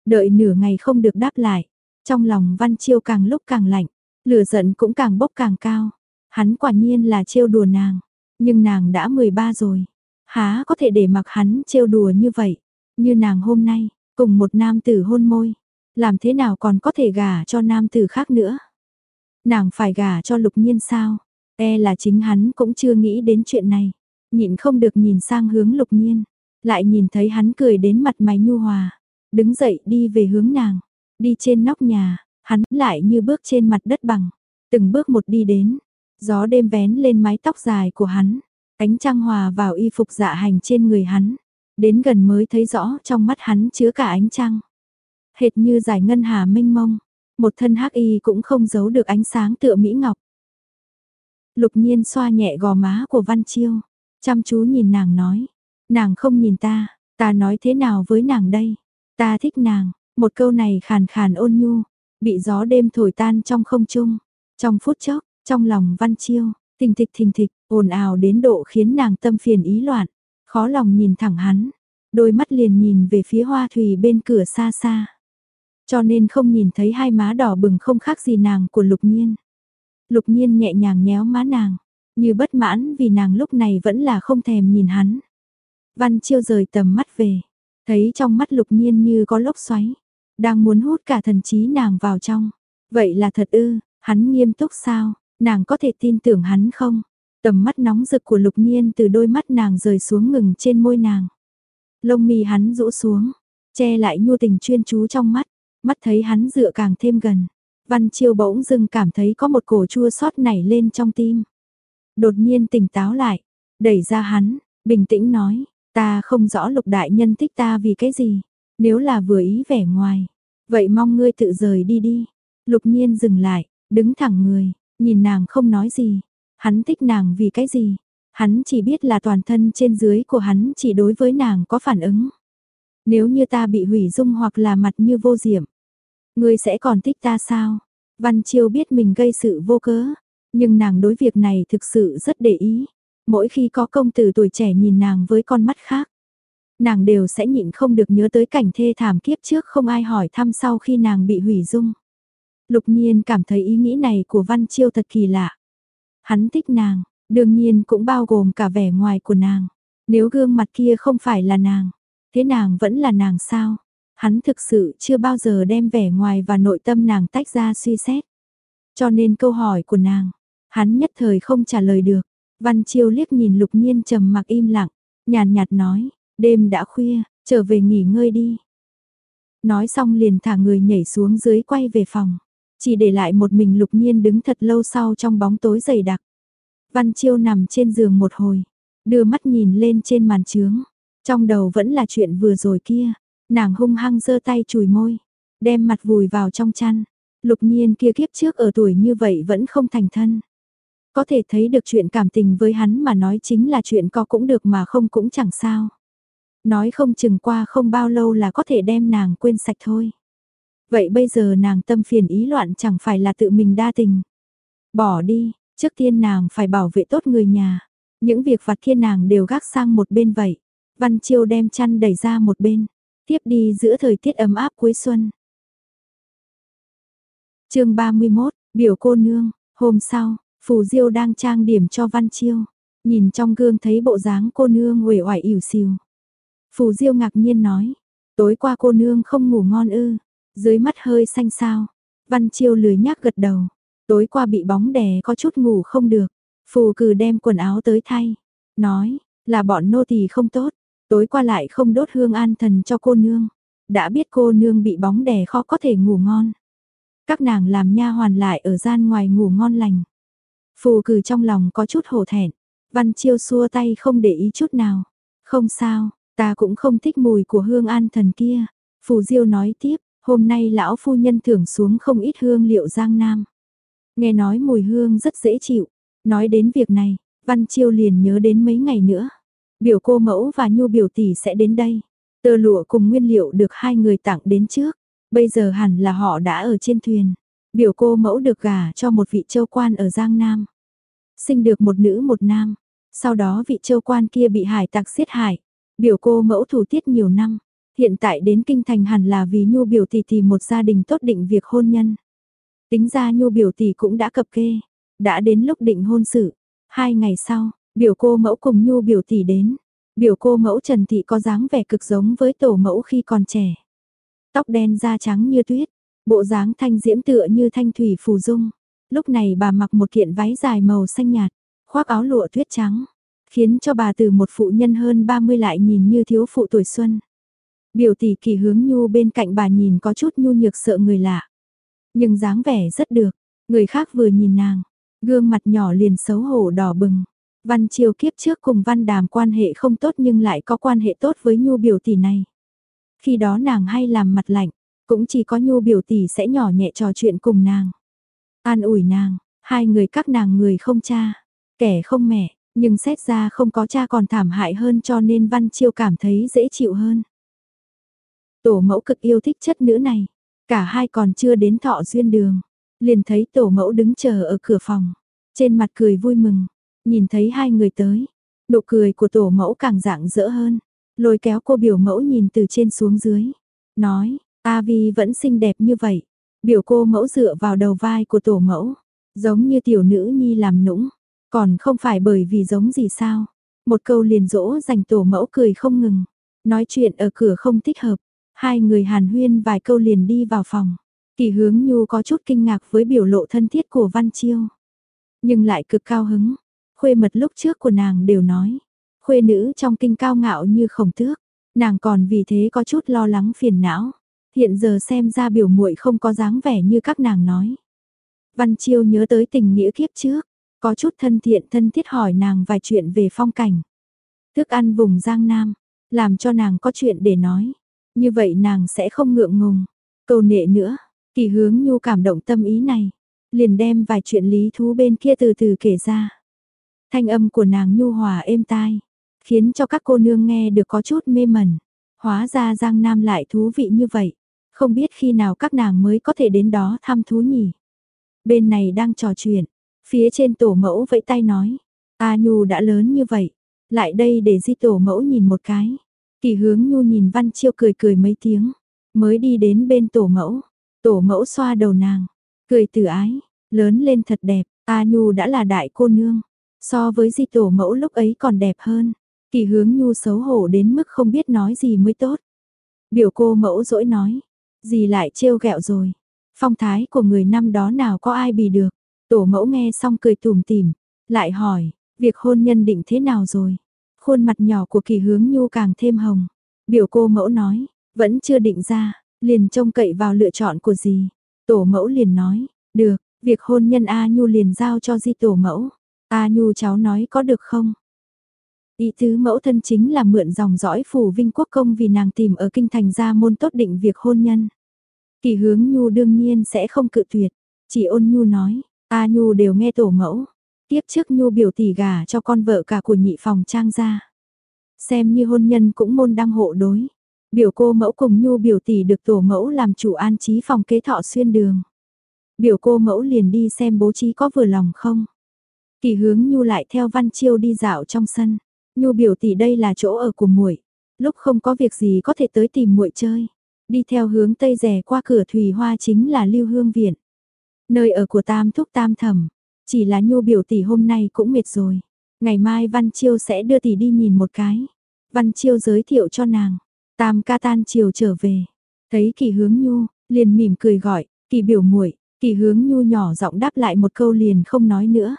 Đợi nửa ngày không được đáp lại, trong lòng Văn Chiêu càng lúc càng lạnh, lửa giận cũng càng bốc càng cao. Hắn quả nhiên là trêu đùa nàng, nhưng nàng đã 13 rồi, há có thể để mặc hắn trêu đùa như vậy, như nàng hôm nay, cùng một nam tử hôn môi, làm thế nào còn có thể gả cho nam tử khác nữa. Nàng phải gả cho lục nhiên sao, e là chính hắn cũng chưa nghĩ đến chuyện này. Nhịn không được nhìn sang hướng lục nhiên, lại nhìn thấy hắn cười đến mặt mày nhu hòa, đứng dậy đi về hướng nàng, đi trên nóc nhà, hắn lại như bước trên mặt đất bằng, từng bước một đi đến, gió đêm vén lên mái tóc dài của hắn, ánh trăng hòa vào y phục dạ hành trên người hắn, đến gần mới thấy rõ trong mắt hắn chứa cả ánh trăng. Hệt như giải ngân hà mênh mông, một thân hắc y cũng không giấu được ánh sáng tựa mỹ ngọc. Lục nhiên xoa nhẹ gò má của Văn Chiêu, Chăm chú nhìn nàng nói, nàng không nhìn ta, ta nói thế nào với nàng đây? Ta thích nàng, một câu này khàn khàn ôn nhu, bị gió đêm thổi tan trong không trung. Trong phút chốc, trong lòng Văn Chiêu, tình thịch thình thịch, ồn ào đến độ khiến nàng tâm phiền ý loạn, khó lòng nhìn thẳng hắn, đôi mắt liền nhìn về phía hoa thủy bên cửa xa xa. Cho nên không nhìn thấy hai má đỏ bừng không khác gì nàng của lục nhiên. Lục nhiên nhẹ nhàng nhéo má nàng, như bất mãn vì nàng lúc này vẫn là không thèm nhìn hắn. Văn Chiêu rời tầm mắt về, thấy trong mắt lục nhiên như có lốc xoáy, đang muốn hút cả thần trí nàng vào trong. Vậy là thật ư, hắn nghiêm túc sao, Nàng có thể tin tưởng hắn không? Tầm mắt nóng rực của lục nhiên từ đôi mắt nàng rời xuống ngừng trên môi nàng. Lông mi hắn rũ xuống, che lại nhu tình chuyên chú trong mắt, mắt thấy hắn dựa càng thêm gần. Văn Chiêu bỗng dưng cảm thấy có một cổ chua xót nảy lên trong tim. Đột nhiên tỉnh táo lại, đẩy ra hắn, bình tĩnh nói, ta không rõ lục đại nhân thích ta vì cái gì, nếu là vừa ý vẻ ngoài, vậy mong ngươi tự rời đi đi. Lục nhiên dừng lại, đứng thẳng người, nhìn nàng không nói gì, hắn thích nàng vì cái gì, hắn chỉ biết là toàn thân trên dưới của hắn chỉ đối với nàng có phản ứng. Nếu như ta bị hủy dung hoặc là mặt như vô diệm, ngươi sẽ còn thích ta sao? Văn Chiêu biết mình gây sự vô cớ, nhưng nàng đối việc này thực sự rất để ý. Mỗi khi có công tử tuổi trẻ nhìn nàng với con mắt khác, nàng đều sẽ nhịn không được nhớ tới cảnh thê thảm kiếp trước không ai hỏi thăm sau khi nàng bị hủy dung. Lục nhiên cảm thấy ý nghĩ này của Văn Chiêu thật kỳ lạ. Hắn thích nàng, đương nhiên cũng bao gồm cả vẻ ngoài của nàng. Nếu gương mặt kia không phải là nàng, thế nàng vẫn là nàng sao? Hắn thực sự chưa bao giờ đem vẻ ngoài và nội tâm nàng tách ra suy xét. Cho nên câu hỏi của nàng, hắn nhất thời không trả lời được. Văn Chiêu liếc nhìn lục nhiên trầm mặc im lặng, nhàn nhạt nói, đêm đã khuya, trở về nghỉ ngơi đi. Nói xong liền thả người nhảy xuống dưới quay về phòng. Chỉ để lại một mình lục nhiên đứng thật lâu sau trong bóng tối dày đặc. Văn Chiêu nằm trên giường một hồi, đưa mắt nhìn lên trên màn trướng. Trong đầu vẫn là chuyện vừa rồi kia, nàng hung hăng giơ tay chùi môi, đem mặt vùi vào trong chăn. Lục nhiên kia kiếp trước ở tuổi như vậy vẫn không thành thân. Có thể thấy được chuyện cảm tình với hắn mà nói chính là chuyện có cũng được mà không cũng chẳng sao. Nói không chừng qua không bao lâu là có thể đem nàng quên sạch thôi. Vậy bây giờ nàng tâm phiền ý loạn chẳng phải là tự mình đa tình. Bỏ đi, trước tiên nàng phải bảo vệ tốt người nhà. Những việc vặt kia nàng đều gác sang một bên vậy. Văn Chiêu đem chăn đẩy ra một bên. Tiếp đi giữa thời tiết ấm áp cuối xuân. chương 31, biểu cô nương, hôm sau, Phù Diêu đang trang điểm cho Văn Chiêu. Nhìn trong gương thấy bộ dáng cô nương uể oải ỉu xìu. Phù Diêu ngạc nhiên nói, tối qua cô nương không ngủ ngon ư, dưới mắt hơi xanh sao. Văn Chiêu lười nhác gật đầu, tối qua bị bóng đè có chút ngủ không được. Phù cử đem quần áo tới thay, nói, là bọn nô tỳ không tốt, tối qua lại không đốt hương an thần cho cô nương. Đã biết cô nương bị bóng đè khó có thể ngủ ngon. Các nàng làm nha hoàn lại ở gian ngoài ngủ ngon lành. Phù cử trong lòng có chút hổ thẹn, Văn Chiêu xua tay không để ý chút nào. Không sao, ta cũng không thích mùi của hương an thần kia. Phù Diêu nói tiếp, hôm nay lão phu nhân thưởng xuống không ít hương liệu giang nam. Nghe nói mùi hương rất dễ chịu. Nói đến việc này, Văn Chiêu liền nhớ đến mấy ngày nữa. Biểu cô mẫu và nhu biểu tỷ sẽ đến đây. Tơ lụa cùng nguyên liệu được hai người tặng đến trước. Bây giờ hẳn là họ đã ở trên thuyền. Biểu cô mẫu được gả cho một vị châu quan ở Giang Nam. Sinh được một nữ một nam. Sau đó vị châu quan kia bị hải tặc giết hại. Biểu cô mẫu thủ tiết nhiều năm. Hiện tại đến kinh thành hẳn là vì nhu biểu tỷ tỷ một gia đình tốt định việc hôn nhân. Tính ra nhu biểu tỷ cũng đã cập kê. Đã đến lúc định hôn sự. Hai ngày sau, biểu cô mẫu cùng nhu biểu tỷ đến. Biểu cô mẫu Trần Thị có dáng vẻ cực giống với tổ mẫu khi còn trẻ. Tóc đen da trắng như tuyết, Bộ dáng thanh diễm tựa như thanh thủy phù dung. Lúc này bà mặc một kiện váy dài màu xanh nhạt, khoác áo lụa tuyết trắng, khiến cho bà từ một phụ nhân hơn 30 lại nhìn như thiếu phụ tuổi xuân. Biểu tỷ kỳ hướng nhu bên cạnh bà nhìn có chút nhu nhược sợ người lạ. Nhưng dáng vẻ rất được, người khác vừa nhìn nàng, gương mặt nhỏ liền xấu hổ đỏ bừng. Văn Triều kiếp trước cùng Văn Đàm quan hệ không tốt nhưng lại có quan hệ tốt với nhu biểu tỷ này. Khi đó nàng hay làm mặt lạnh, cũng chỉ có nhu biểu tỷ sẽ nhỏ nhẹ trò chuyện cùng nàng. An ủi nàng, hai người các nàng người không cha, kẻ không mẹ, nhưng xét ra không có cha còn thảm hại hơn cho nên Văn Chiêu cảm thấy dễ chịu hơn. Tổ mẫu cực yêu thích chất nữ này, cả hai còn chưa đến thọ duyên đường, liền thấy tổ mẫu đứng chờ ở cửa phòng, trên mặt cười vui mừng, nhìn thấy hai người tới, nụ cười của tổ mẫu càng dạng dỡ hơn, lôi kéo cô biểu mẫu nhìn từ trên xuống dưới, nói, A Vi vẫn xinh đẹp như vậy. Biểu cô mẫu dựa vào đầu vai của tổ mẫu, giống như tiểu nữ nhi làm nũng, còn không phải bởi vì giống gì sao. Một câu liền dỗ dành tổ mẫu cười không ngừng, nói chuyện ở cửa không thích hợp, hai người hàn huyên vài câu liền đi vào phòng. Kỳ hướng nhu có chút kinh ngạc với biểu lộ thân thiết của Văn Chiêu. nhưng lại cực cao hứng. Khuê mật lúc trước của nàng đều nói, khuê nữ trong kinh cao ngạo như khổng tước, nàng còn vì thế có chút lo lắng phiền não. Hiện giờ xem ra biểu muội không có dáng vẻ như các nàng nói. Văn Chiêu nhớ tới tình nghĩa kiếp trước, có chút thân thiện thân thiết hỏi nàng vài chuyện về phong cảnh. Thức ăn vùng Giang Nam, làm cho nàng có chuyện để nói. Như vậy nàng sẽ không ngượng ngùng. Cầu nệ nữa, kỳ hướng nhu cảm động tâm ý này. Liền đem vài chuyện lý thú bên kia từ từ kể ra. Thanh âm của nàng nhu hòa êm tai, khiến cho các cô nương nghe được có chút mê mẩn. Hóa ra Giang Nam lại thú vị như vậy. Không biết khi nào các nàng mới có thể đến đó thăm thú nhỉ. Bên này đang trò chuyện, phía trên tổ mẫu vẫy tay nói. A Nhu đã lớn như vậy, lại đây để di tổ mẫu nhìn một cái. Kỳ hướng Nhu nhìn Văn Chiêu cười cười mấy tiếng, mới đi đến bên tổ mẫu. Tổ mẫu xoa đầu nàng, cười từ ái, lớn lên thật đẹp, A Nhu đã là đại cô nương. So với di tổ mẫu lúc ấy còn đẹp hơn. Kỳ hướng Nhu xấu hổ đến mức không biết nói gì mới tốt. Biểu cô mẫu dỗi nói, gì lại trêu ghẹo rồi. Phong thái của người năm đó nào có ai bì được. Tổ mẫu nghe xong cười tủm tỉm, lại hỏi, việc hôn nhân định thế nào rồi? Khuôn mặt nhỏ của kỳ hướng nhu càng thêm hồng. Biểu cô mẫu nói, vẫn chưa định ra, liền trông cậy vào lựa chọn của gì. Tổ mẫu liền nói, được, việc hôn nhân A Nhu liền giao cho di tổ mẫu. A Nhu cháu nói có được không? Ý tứ mẫu thân chính là mượn dòng dõi phủ vinh quốc công vì nàng tìm ở kinh thành ra môn tốt định việc hôn nhân. Kỳ hướng Nhu đương nhiên sẽ không cự tuyệt, chỉ ôn Nhu nói, A Nhu đều nghe tổ mẫu, tiếp trước Nhu biểu tỷ gà cho con vợ cả của nhị phòng trang ra. Xem như hôn nhân cũng môn đăng hộ đối. Biểu cô mẫu cùng Nhu biểu tỷ được tổ mẫu làm chủ an trí phòng kế thọ xuyên đường. Biểu cô mẫu liền đi xem bố trí có vừa lòng không. Kỳ hướng Nhu lại theo Văn Chiêu đi dạo trong sân. Nhu biểu tỷ đây là chỗ ở của muội, lúc không có việc gì có thể tới tìm muội chơi. Đi theo hướng tây rẻ qua cửa thủy hoa chính là lưu hương viện. Nơi ở của tam thúc tam thẩm, chỉ là nhu biểu tỷ hôm nay cũng mệt rồi. Ngày mai Văn Chiêu sẽ đưa tỷ đi nhìn một cái. Văn Chiêu giới thiệu cho nàng. Tam ca tan chiều trở về. Thấy kỳ hướng nhu, liền mỉm cười gọi, kỳ biểu muội kỳ hướng nhu nhỏ giọng đáp lại một câu liền không nói nữa.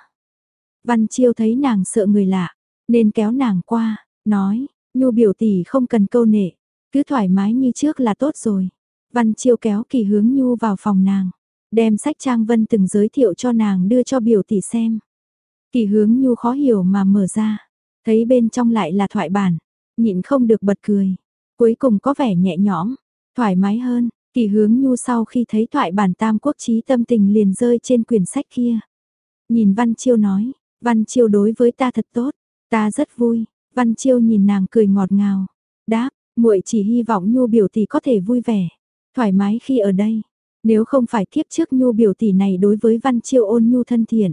Văn Chiêu thấy nàng sợ người lạ, nên kéo nàng qua, nói, nhu biểu tỷ không cần câu nệ, cứ thoải mái như trước là tốt rồi. Văn Chiêu kéo kỳ hướng nhu vào phòng nàng, đem sách Trang Vân từng giới thiệu cho nàng đưa cho biểu tỷ xem. Kỳ hướng nhu khó hiểu mà mở ra, thấy bên trong lại là thoại bản, nhịn không được bật cười. Cuối cùng có vẻ nhẹ nhõm, thoải mái hơn, kỳ hướng nhu sau khi thấy thoại bản tam quốc trí tâm tình liền rơi trên quyển sách kia. Nhìn Văn Chiêu nói, Văn Chiêu đối với ta thật tốt, ta rất vui, Văn Chiêu nhìn nàng cười ngọt ngào, đáp, muội chỉ hy vọng Nhu biểu tỷ có thể vui vẻ, thoải mái khi ở đây. Nếu không phải kiếp trước Nhu biểu tỷ này đối với Văn Chiêu ôn nhu thân thiện.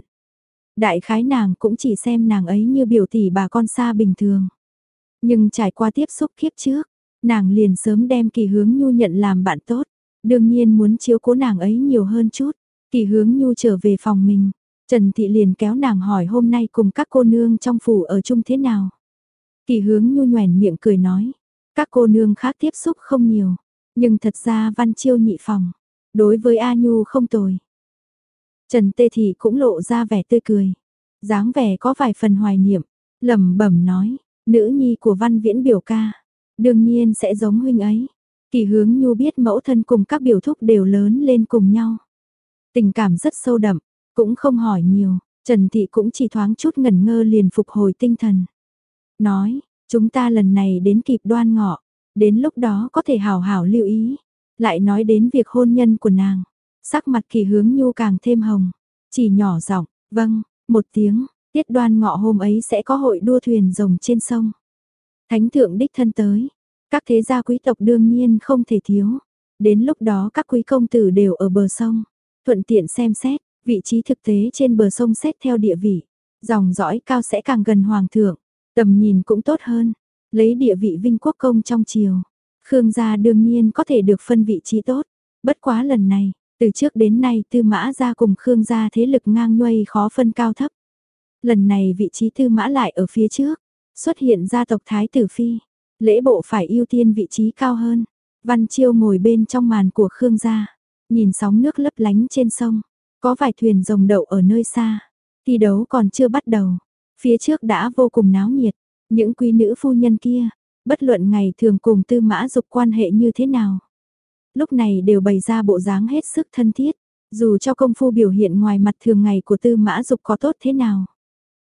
Đại khái nàng cũng chỉ xem nàng ấy như biểu tỷ bà con xa bình thường. Nhưng trải qua tiếp xúc kiếp trước, nàng liền sớm đem kỳ hướng Nhu nhận làm bạn tốt. Đương nhiên muốn chiếu cố nàng ấy nhiều hơn chút. Kỳ hướng Nhu trở về phòng mình. Trần Thị liền kéo nàng hỏi hôm nay cùng các cô nương trong phủ ở chung thế nào. Kỳ hướng Nhu nhoèn miệng cười nói. Các cô nương khác tiếp xúc không nhiều, nhưng thật ra văn chiêu nhị phòng, đối với A Nhu không tồi. Trần Tê Thị cũng lộ ra vẻ tươi cười, dáng vẻ có vài phần hoài niệm, lẩm bẩm nói, nữ nhi của văn viễn biểu ca, đương nhiên sẽ giống huynh ấy. Kỳ hướng Nhu biết mẫu thân cùng các biểu thúc đều lớn lên cùng nhau. Tình cảm rất sâu đậm, cũng không hỏi nhiều, Trần Thị cũng chỉ thoáng chút ngẩn ngơ liền phục hồi tinh thần. Nói, Chúng ta lần này đến kịp đoan ngọ, đến lúc đó có thể hào hảo lưu ý. Lại nói đến việc hôn nhân của nàng, sắc mặt kỳ hướng nhu càng thêm hồng, chỉ nhỏ giọng, vâng, một tiếng, tiết đoan ngọ hôm ấy sẽ có hội đua thuyền rồng trên sông. Thánh thượng đích thân tới, các thế gia quý tộc đương nhiên không thể thiếu. Đến lúc đó các quý công tử đều ở bờ sông, thuận tiện xem xét, vị trí thực tế trên bờ sông xét theo địa vị, dòng dõi cao sẽ càng gần hoàng thượng. Tầm nhìn cũng tốt hơn, lấy địa vị vinh quốc công trong triều. Khương gia đương nhiên có thể được phân vị trí tốt, bất quá lần này, từ trước đến nay tư mã gia cùng Khương gia thế lực ngang nhuây khó phân cao thấp. Lần này vị trí tư mã lại ở phía trước, xuất hiện gia tộc Thái Tử Phi, lễ bộ phải ưu tiên vị trí cao hơn. Văn Chiêu ngồi bên trong màn của Khương gia, nhìn sóng nước lấp lánh trên sông, có vài thuyền rồng đậu ở nơi xa. Thi đấu còn chưa bắt đầu, phía trước đã vô cùng náo nhiệt, những quý nữ phu nhân kia, bất luận ngày thường cùng tư mã dục quan hệ như thế nào. Lúc này đều bày ra bộ dáng hết sức thân thiết, dù cho công phu biểu hiện ngoài mặt thường ngày của tư mã dục có tốt thế nào.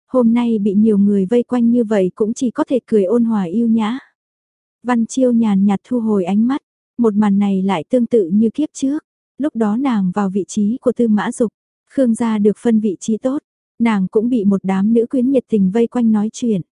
Hôm nay bị nhiều người vây quanh như vậy cũng chỉ có thể cười ôn hòa yêu nhã. Văn Chiêu nhàn nhạt thu hồi ánh mắt, một màn này lại tương tự như kiếp trước. Lúc đó nàng vào vị trí của tư mã dục, Khương gia được phân vị trí tốt, nàng cũng bị một đám nữ quyến nhiệt tình vây quanh nói chuyện.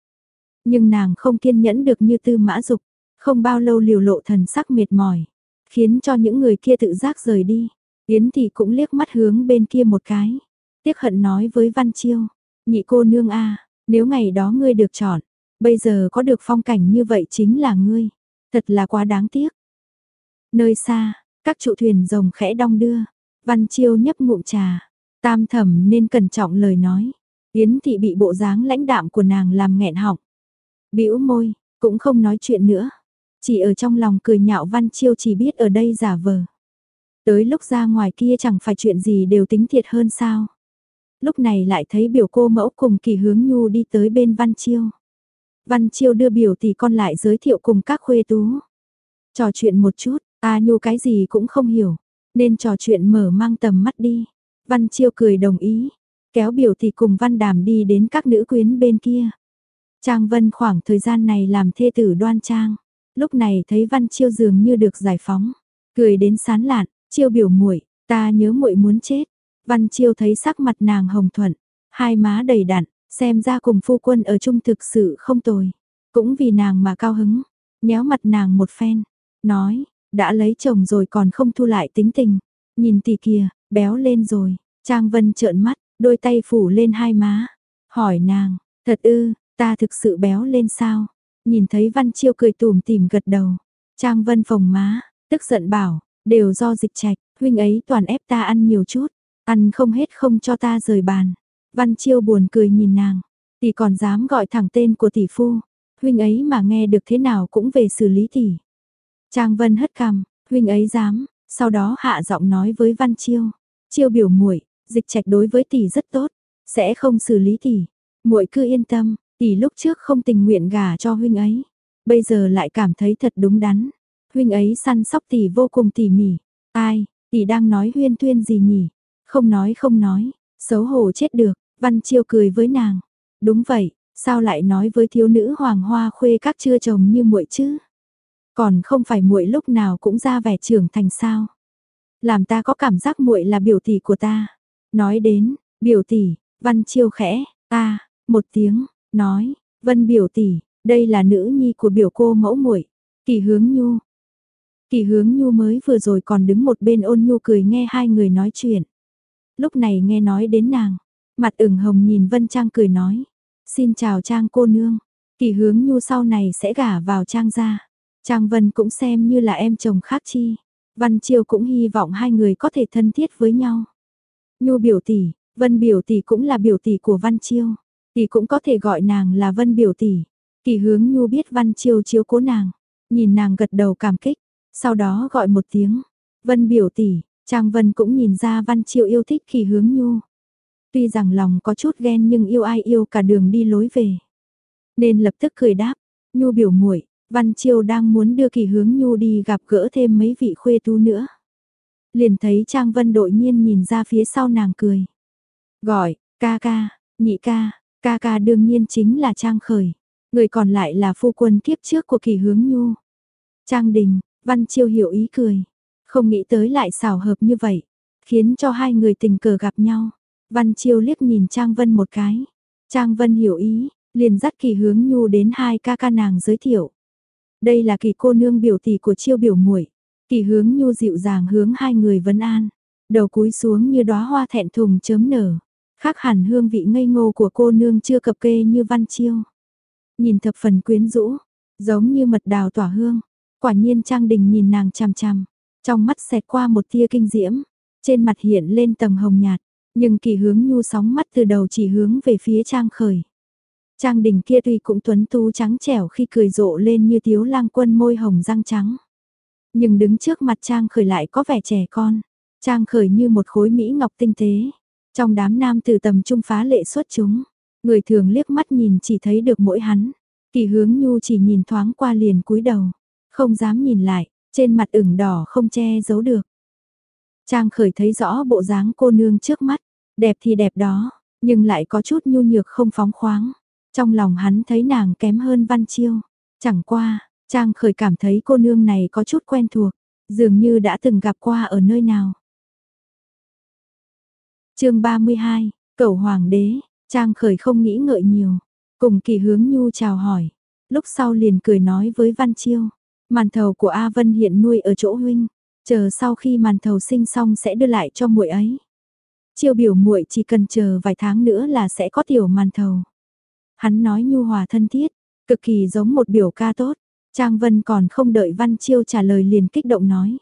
Nhưng nàng không kiên nhẫn được như tư mã dục, không bao lâu liều lộ thần sắc mệt mỏi, khiến cho những người kia tự giác rời đi. Yến thì cũng liếc mắt hướng bên kia một cái. Tiếc hận nói với Văn Chiêu, nhị cô nương a nếu ngày đó ngươi được chọn, bây giờ có được phong cảnh như vậy chính là ngươi. Thật là quá đáng tiếc. Nơi xa, các trụ thuyền rồng khẽ đong đưa, Văn Chiêu nhấp ngụm trà, tam thẩm nên cẩn trọng lời nói. Yến thị bị bộ dáng lãnh đạm của nàng làm nghẹn họng bĩu môi, cũng không nói chuyện nữa. Chỉ ở trong lòng cười nhạo Văn Chiêu chỉ biết ở đây giả vờ. Tới lúc ra ngoài kia chẳng phải chuyện gì đều tính thiệt hơn sao. Lúc này lại thấy biểu cô mẫu cùng kỳ hướng nhu đi tới bên Văn Chiêu. Văn Chiêu đưa biểu tỷ con lại giới thiệu cùng các khuê tú. Trò chuyện một chút, A Nhu cái gì cũng không hiểu, nên trò chuyện mở mang tầm mắt đi. Văn Chiêu cười đồng ý, kéo biểu tỷ cùng Văn Đàm đi đến các nữ quyến bên kia. Trang Vân khoảng thời gian này làm thê tử đoan trang, lúc này thấy Văn Chiêu dường như được giải phóng, cười đến sán lạn, Chiêu biểu muội, ta nhớ muội muốn chết. Văn Chiêu thấy sắc mặt nàng hồng thuận, hai má đầy đặn, xem ra cùng phu quân ở chung thực sự không tồi. Cũng vì nàng mà cao hứng, nhéo mặt nàng một phen, nói, đã lấy chồng rồi còn không thu lại tính tình. Nhìn tỷ kìa, béo lên rồi. Trang Vân trợn mắt, đôi tay phủ lên hai má. Hỏi nàng, thật ư, ta thực sự béo lên sao? Nhìn thấy Văn Chiêu cười tủm tỉm gật đầu. Trang Vân phồng má, tức giận bảo, đều do dịch trạch, huynh ấy toàn ép ta ăn nhiều chút, ăn không hết không cho ta rời bàn. Văn Chiêu buồn cười nhìn nàng, tỷ còn dám gọi thẳng tên của tỷ phu, huynh ấy mà nghe được thế nào cũng về xử lý tỷ. Trang Vân hất cằm, huynh ấy dám, sau đó hạ giọng nói với Văn Chiêu, Chiêu biểu muội, dịch trạch đối với tỷ rất tốt, sẽ không xử lý tỷ. Muội cứ yên tâm, tỷ lúc trước không tình nguyện gả cho huynh ấy, bây giờ lại cảm thấy thật đúng đắn. Huynh ấy săn sóc tỷ vô cùng tỉ mỉ. Ai, tỷ đang nói huyên thuyên gì nhỉ? Không nói không nói, xấu hổ chết được, Văn Chiêu cười với nàng. Đúng vậy, sao lại nói với thiếu nữ hoàng hoa khuê các chưa chồng như muội chứ? Còn không phải muội lúc nào cũng ra vẻ trưởng thành sao? Làm ta có cảm giác muội là biểu tỷ của ta. Nói đến, biểu tỷ, Văn Chiêu khẽ, ta, một tiếng, nói, Vân biểu tỷ, đây là nữ nhi của biểu cô mẫu muội, Kỳ Hướng Nhu. Kỳ Hướng Nhu mới vừa rồi còn đứng một bên ôn nhu cười nghe hai người nói chuyện. Lúc này nghe nói đến nàng, mặt ửng hồng nhìn Vân Trang cười nói, xin chào Trang cô nương, Kỳ Hướng Nhu sau này sẽ gả vào Trang gia. Trang Vân cũng xem như là em chồng khác chi. Văn Chiêu cũng hy vọng hai người có thể thân thiết với nhau. Nhu biểu tỷ, Vân biểu tỷ cũng là biểu tỷ của Văn Chiêu thì cũng có thể gọi nàng là Vân biểu tỷ. Kỳ hướng Nhu biết Văn Chiêu chiếu cố nàng. Nhìn nàng gật đầu cảm kích. Sau đó gọi một tiếng. Vân biểu tỷ, Trang Vân cũng nhìn ra Văn Chiêu yêu thích kỳ hướng Nhu. Tuy rằng lòng có chút ghen nhưng yêu ai yêu cả đường đi lối về. Nên lập tức cười đáp. Nhu biểu muội Văn Chiêu đang muốn đưa kỳ hướng nhu đi gặp gỡ thêm mấy vị khuê tu nữa. Liền thấy Trang Vân đội nhiên nhìn ra phía sau nàng cười. Gọi, ca ca, nhị ca, ca ca đương nhiên chính là Trang Khởi. Người còn lại là phu quân kiếp trước của kỳ hướng nhu. Trang Đình, Văn Chiêu hiểu ý cười. Không nghĩ tới lại xảo hợp như vậy. Khiến cho hai người tình cờ gặp nhau. Văn Chiêu liếc nhìn Trang Vân một cái. Trang Vân hiểu ý, liền dắt kỳ hướng nhu đến hai ca ca nàng giới thiệu. Đây là kỳ cô nương biểu tỷ của chiêu biểu muội Kỳ hướng nhu dịu dàng hướng hai người vấn an. Đầu cúi xuống như đóa hoa thẹn thùng chớm nở. Khác hẳn hương vị ngây ngô của cô nương chưa cập kê như văn chiêu. Nhìn thập phần quyến rũ, giống như mật đào tỏa hương. Quả nhiên Trang Đình nhìn nàng chằm chằm, trong mắt xẹt qua một tia kinh diễm, trên mặt hiện lên tầng hồng nhạt, nhưng kỳ hướng nhu sóng mắt từ đầu chỉ hướng về phía Trang Khởi. Trang đình kia tuy cũng tuấn tú trắng trẻo khi cười rộ lên như tiếu lang quân môi hồng răng trắng. Nhưng đứng trước mặt Trang khởi lại có vẻ trẻ con. Trang khởi như một khối Mỹ ngọc tinh tế. Trong đám nam từ tầm trung phá lệ xuất chúng, người thường liếc mắt nhìn chỉ thấy được mỗi hắn. Kỳ hướng nhu chỉ nhìn thoáng qua liền cúi đầu, không dám nhìn lại, trên mặt ửng đỏ không che giấu được. Trang khởi thấy rõ bộ dáng cô nương trước mắt, đẹp thì đẹp đó, nhưng lại có chút nhu nhược không phóng khoáng. Trong lòng hắn thấy nàng kém hơn Văn Chiêu. Chẳng qua, Trang khởi cảm thấy cô nương này có chút quen thuộc, dường như đã từng gặp qua ở nơi nào chương 32, cầu Hoàng đế, Trang khởi không nghĩ ngợi nhiều, cùng kỳ hướng nhu chào hỏi, lúc sau liền cười nói với Văn Chiêu, màn thầu của A Vân hiện nuôi ở chỗ huynh, chờ sau khi màn thầu sinh xong sẽ đưa lại cho muội ấy. Chiêu biểu muội chỉ cần chờ vài tháng nữa là sẽ có tiểu màn thầu. Hắn nói nhu hòa thân thiết, cực kỳ giống một biểu ca tốt. Trang Vân còn không đợi Văn Chiêu trả lời liền kích động nói.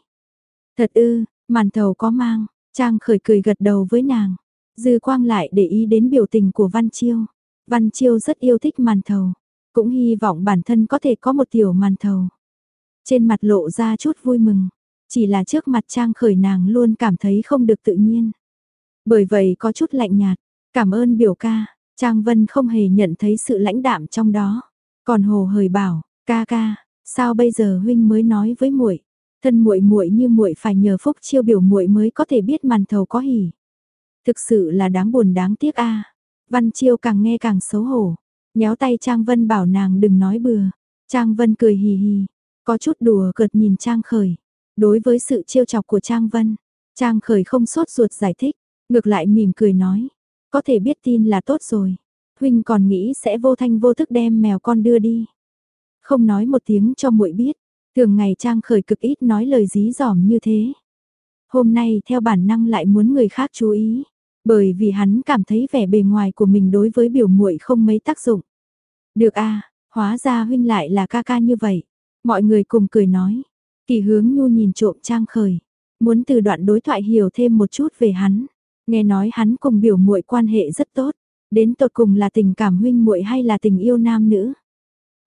Thật ư, màn thầu có mang, Trang khởi cười gật đầu với nàng. Dư quang lại để ý đến biểu tình của Văn Chiêu. Văn Chiêu rất yêu thích màn thầu, cũng hy vọng bản thân có thể có một tiểu màn thầu. Trên mặt lộ ra chút vui mừng, chỉ là trước mặt Trang khởi nàng luôn cảm thấy không được tự nhiên. Bởi vậy có chút lạnh nhạt, cảm ơn biểu ca, Trang Vân không hề nhận thấy sự lãnh đạm trong đó. Còn hồ hời bảo, ca ca, sao bây giờ huynh mới nói với muội thân muội muội như muội phải nhờ phúc chiêu biểu muội mới có thể biết màn thầu có hỉ. Thực sự là đáng buồn đáng tiếc a. Văn Chiêu càng nghe càng xấu hổ, nhéo tay Trang Vân bảo nàng đừng nói bừa. Trang Vân cười hì hì, có chút đùa cợt nhìn Trang Khởi. Đối với sự chiêu chọc của Trang Vân, Trang Khởi không sốt ruột giải thích, ngược lại mỉm cười nói, có thể biết tin là tốt rồi. Huynh còn nghĩ sẽ vô thanh vô thức đem mèo con đưa đi. Không nói một tiếng cho muội biết, thường ngày Trang Khởi cực ít nói lời dí dỏm như thế. Hôm nay theo bản năng lại muốn người khác chú ý, bởi vì hắn cảm thấy vẻ bề ngoài của mình đối với biểu muội không mấy tác dụng. Được a, hóa ra huynh lại là ca ca như vậy. Mọi người cùng cười nói. Kỳ hướng nhu nhìn trộm trang khởi. Muốn từ đoạn đối thoại hiểu thêm một chút về hắn. Nghe nói hắn cùng biểu muội quan hệ rất tốt. Đến tột cùng là tình cảm huynh muội hay là tình yêu nam nữ.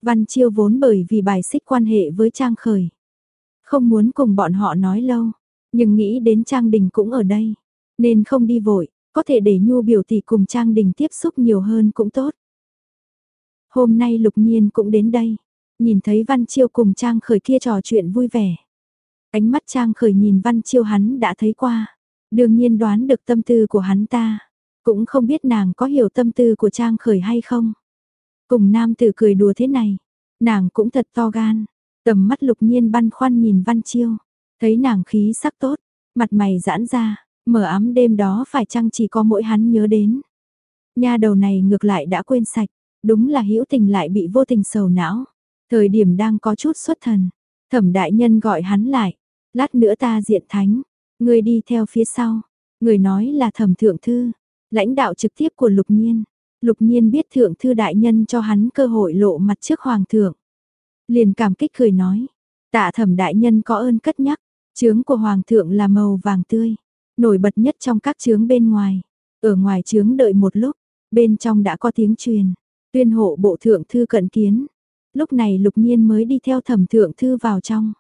Văn chiêu vốn bởi vì bài xích quan hệ với trang khởi. Không muốn cùng bọn họ nói lâu. Nhưng nghĩ đến trang đình cũng ở đây. Nên không đi vội. Có thể để nhu biểu tỷ cùng trang đình tiếp xúc nhiều hơn cũng tốt. Hôm nay lục nhiên cũng đến đây nhìn thấy Văn Chiêu cùng Trang Khởi kia trò chuyện vui vẻ. Ánh mắt Trang Khởi nhìn Văn Chiêu hắn đã thấy qua, đương nhiên đoán được tâm tư của hắn ta, cũng không biết nàng có hiểu tâm tư của Trang Khởi hay không. Cùng nam tử cười đùa thế này, nàng cũng thật to gan, tầm mắt lục nhiên băn khoăn nhìn Văn Chiêu, thấy nàng khí sắc tốt, mặt mày giãn ra, mở ấm đêm đó phải chăng chỉ có mỗi hắn nhớ đến. Nha đầu này ngược lại đã quên sạch, đúng là hữu tình lại bị vô tình sầu não. Thời điểm đang có chút xuất thần, thẩm đại nhân gọi hắn lại, lát nữa ta diện thánh, người đi theo phía sau, người nói là thẩm thượng thư, lãnh đạo trực tiếp của lục nhiên. Lục nhiên biết thượng thư đại nhân cho hắn cơ hội lộ mặt trước hoàng thượng. Liền cảm kích cười nói, tạ thẩm đại nhân có ơn cất nhắc, trướng của hoàng thượng là màu vàng tươi, nổi bật nhất trong các trướng bên ngoài. Ở ngoài trướng đợi một lúc, bên trong đã có tiếng truyền, tuyên hộ bộ thượng thư cận kiến, Lúc này lục nhiên mới đi theo thẩm thượng thư vào trong.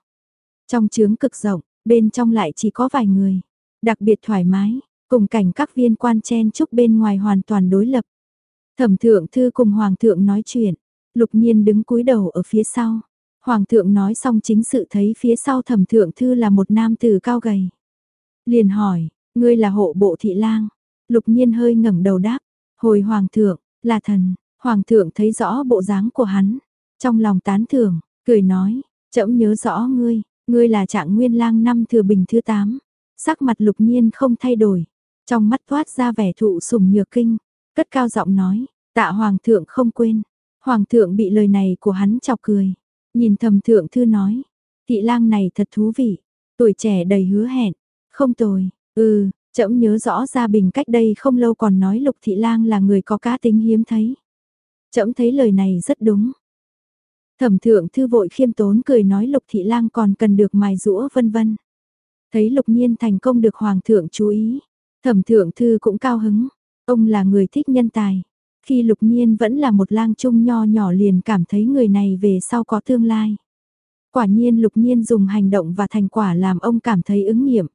Trong chướng cực rộng, bên trong lại chỉ có vài người. Đặc biệt thoải mái, cùng cảnh các viên quan chen chúc bên ngoài hoàn toàn đối lập. Thẩm thượng thư cùng hoàng thượng nói chuyện, lục nhiên đứng cúi đầu ở phía sau. Hoàng thượng nói xong chính sự thấy phía sau thẩm thượng thư là một nam tử cao gầy. Liền hỏi, ngươi là hộ bộ thị lang. Lục nhiên hơi ngẩng đầu đáp, hồi hoàng thượng, là thần. Hoàng thượng thấy rõ bộ dáng của hắn, trong lòng tán thưởng, cười nói, trẫm nhớ rõ ngươi, ngươi là trạng nguyên lang năm thừa bình thứ 8. Sắc mặt lục nhiên không thay đổi, trong mắt thoát ra vẻ thụ sủng nhược kinh, cất cao giọng nói, tạ hoàng thượng không quên. Hoàng thượng bị lời này của hắn chọc cười, nhìn thầm thượng thư nói, thị lang này thật thú vị, tuổi trẻ đầy hứa hẹn, không tồi, ừ, trẫm nhớ rõ gia bình cách đây không lâu còn nói lục thị lang là người có cá tính hiếm thấy. Trẫm thấy lời này rất đúng, Thẩm thượng thư vội khiêm tốn cười nói lục thị lang còn cần được mài rũa vân vân. Thấy lục nhiên thành công được hoàng thượng chú ý. Thẩm thượng thư cũng cao hứng. Ông là người thích nhân tài. Khi lục nhiên vẫn là một lang trung nho nhỏ liền cảm thấy người này về sau có tương lai. Quả nhiên lục nhiên dùng hành động và thành quả làm ông cảm thấy ứng nghiệm.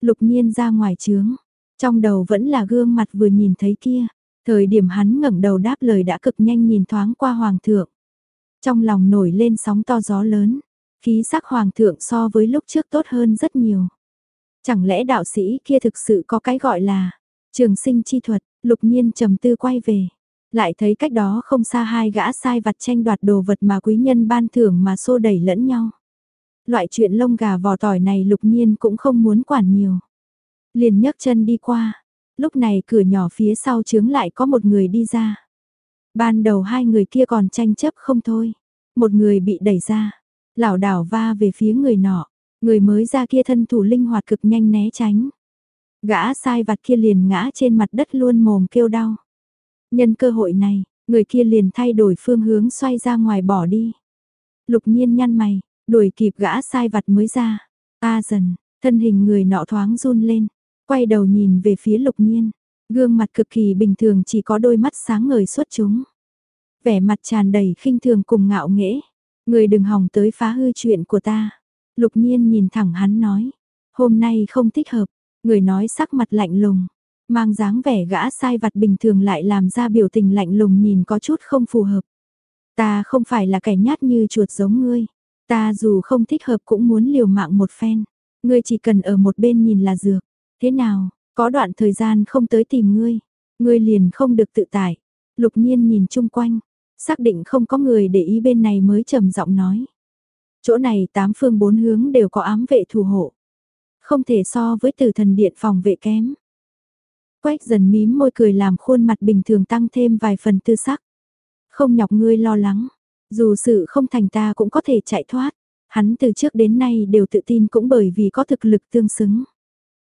Lục nhiên ra ngoài trướng. Trong đầu vẫn là gương mặt vừa nhìn thấy kia, thời điểm hắn ngẩng đầu đáp lời đã cực nhanh nhìn thoáng qua hoàng thượng. Trong lòng nổi lên sóng to gió lớn, khí sắc hoàng thượng so với lúc trước tốt hơn rất nhiều. Chẳng lẽ đạo sĩ kia thực sự có cái gọi là trường sinh chi thuật, lục nhiên trầm tư quay về. Lại thấy cách đó không xa hai gã sai vặt tranh đoạt đồ vật mà quý nhân ban thưởng mà xô đẩy lẫn nhau. Loại chuyện lông gà vò tỏi này lục nhiên cũng không muốn quản nhiều. Liền nhấc chân đi qua, lúc này cửa nhỏ phía sau chướng lại có một người đi ra. Ban đầu hai người kia còn tranh chấp không thôi. Một người bị đẩy ra, lảo đảo va về phía người nọ, người mới ra kia thân thủ linh hoạt cực nhanh né tránh. Gã sai vặt kia liền ngã trên mặt đất luôn mồm kêu đau. Nhân cơ hội này, người kia liền thay đổi phương hướng xoay ra ngoài bỏ đi. Lục nhiên nhăn mày, đuổi kịp gã sai vặt mới ra. A dần, thân hình người nọ thoáng run lên, quay đầu nhìn về phía lục nhiên. Gương mặt cực kỳ bình thường chỉ có đôi mắt sáng ngời xuất chúng. Vẻ mặt tràn đầy khinh thường cùng ngạo nghễ. Người đừng hòng tới phá hư chuyện của ta. Lục nhiên nhìn thẳng hắn nói. Hôm nay không thích hợp. Người nói sắc mặt lạnh lùng. Mang dáng vẻ gã sai vặt bình thường lại làm ra biểu tình lạnh lùng nhìn có chút không phù hợp. Ta không phải là kẻ nhát như chuột giống ngươi. Ta dù không thích hợp cũng muốn liều mạng một phen. Ngươi chỉ cần ở một bên nhìn là dược. Thế nào, có đoạn thời gian không tới tìm ngươi. Ngươi liền không được tự tại. Lục nhiên nhìn chung quanh. Xác định không có người để ý bên này mới trầm giọng nói. Chỗ này tám phương bốn hướng đều có ám vệ thủ hộ. Không thể so với tử thần điện phòng vệ kém. Quách dần mím môi cười làm khuôn mặt bình thường tăng thêm vài phần tư sắc. Không nhọc ngươi lo lắng. Dù sự không thành ta cũng có thể chạy thoát. Hắn từ trước đến nay đều tự tin cũng bởi vì có thực lực tương xứng.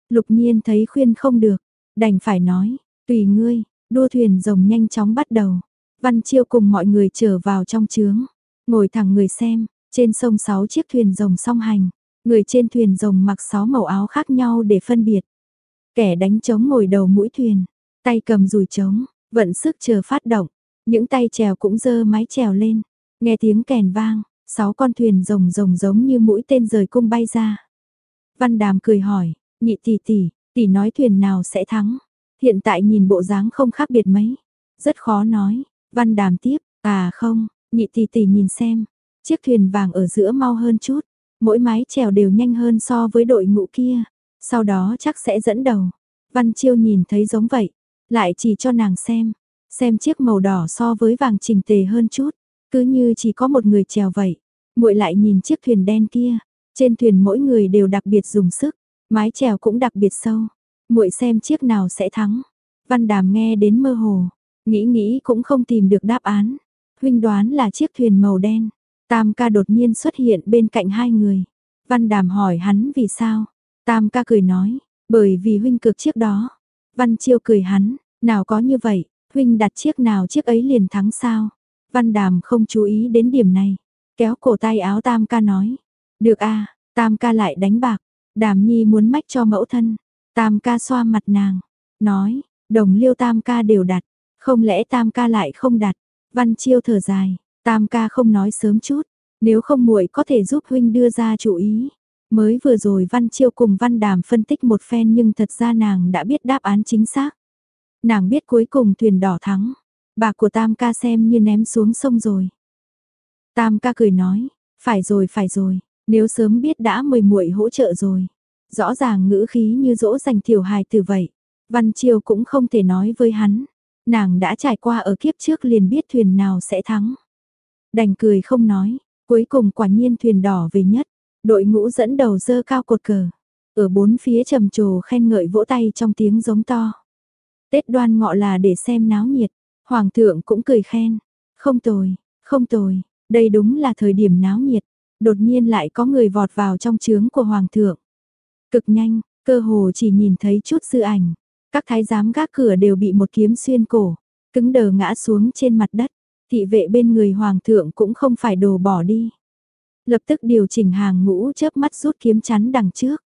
Lục nhiên thấy khuyên không được. Đành phải nói, tùy ngươi, đua thuyền rồng nhanh chóng bắt đầu. Văn Chiêu cùng mọi người trở vào trong trướng, ngồi thẳng người xem, trên sông sáu chiếc thuyền rồng song hành, người trên thuyền rồng mặc sáu màu áo khác nhau để phân biệt. Kẻ đánh trống ngồi đầu mũi thuyền, tay cầm dùi trống, vận sức chờ phát động, những tay chèo cũng dơ mái chèo lên, nghe tiếng kèn vang, sáu con thuyền rồng rồng giống như mũi tên rời cung bay ra. Văn Đàm cười hỏi, nhị tỷ tỷ, tỷ nói thuyền nào sẽ thắng? Hiện tại nhìn bộ dáng không khác biệt mấy, rất khó nói, Văn đàm tiếp, à không, nhị tỷ tỷ nhìn xem, chiếc thuyền vàng ở giữa mau hơn chút, mỗi mái trèo đều nhanh hơn so với đội ngũ kia, sau đó chắc sẽ dẫn đầu. Văn chiêu nhìn thấy giống vậy, lại chỉ cho nàng xem, xem chiếc màu đỏ so với vàng chỉnh tề hơn chút, cứ như chỉ có một người trèo vậy. Muội lại nhìn chiếc thuyền đen kia, trên thuyền mỗi người đều đặc biệt dùng sức, mái trèo cũng đặc biệt sâu. Muội xem chiếc nào sẽ thắng. Văn Đàm nghe đến mơ hồ, Nghĩ nghĩ cũng không tìm được đáp án. Huynh đoán là chiếc thuyền màu đen. Tam ca đột nhiên xuất hiện bên cạnh hai người. Văn đàm hỏi hắn vì sao. Tam ca cười nói, bởi vì huynh cực chiếc đó. Văn chiêu cười hắn, nào có như vậy, huynh đặt chiếc nào chiếc ấy liền thắng sao. Văn đàm không chú ý đến điểm này. Kéo cổ tay áo tam ca nói. Được a tam ca lại đánh bạc. Đàm nhi muốn mách cho mẫu thân. Tam ca xoa mặt nàng. Nói, đồng liêu tam ca đều đặt. Không lẽ tam ca lại không đặt? Văn chiêu thở dài, tam ca không nói sớm chút, nếu không muội có thể giúp huynh đưa ra chủ ý. Mới vừa rồi Văn Chiêu cùng Văn Đàm phân tích một phen nhưng thật ra nàng đã biết đáp án chính xác. Nàng biết cuối cùng thuyền đỏ thắng, bạc của Tam ca xem như ném xuống sông rồi. Tam ca cười nói, phải rồi phải rồi, nếu sớm biết đã mời muội hỗ trợ rồi. Rõ ràng ngữ khí như dỗ dành tiểu hài từ vậy. Văn Chiêu cũng không thể nói với hắn, Nàng đã trải qua ở kiếp trước liền biết thuyền nào sẽ thắng. Đành cười không nói, cuối cùng quả nhiên thuyền đỏ về nhất, đội ngũ dẫn đầu dơ cao cột cờ. Ở bốn phía trầm trồ khen ngợi vỗ tay trong tiếng giống to. Tết đoan ngọ là để xem náo nhiệt, hoàng thượng cũng cười khen. Không tồi, không tồi, đây đúng là thời điểm náo nhiệt. Đột nhiên lại có người vọt vào trong trướng của hoàng thượng. Cực nhanh, cơ hồ chỉ nhìn thấy chút dư ảnh. Các thái giám gác cửa đều bị một kiếm xuyên cổ, cứng đờ ngã xuống trên mặt đất. Thị vệ bên người hoàng thượng cũng không phải đồ bỏ đi. Lập tức điều chỉnh hàng ngũ chớp mắt rút kiếm chắn đằng trước.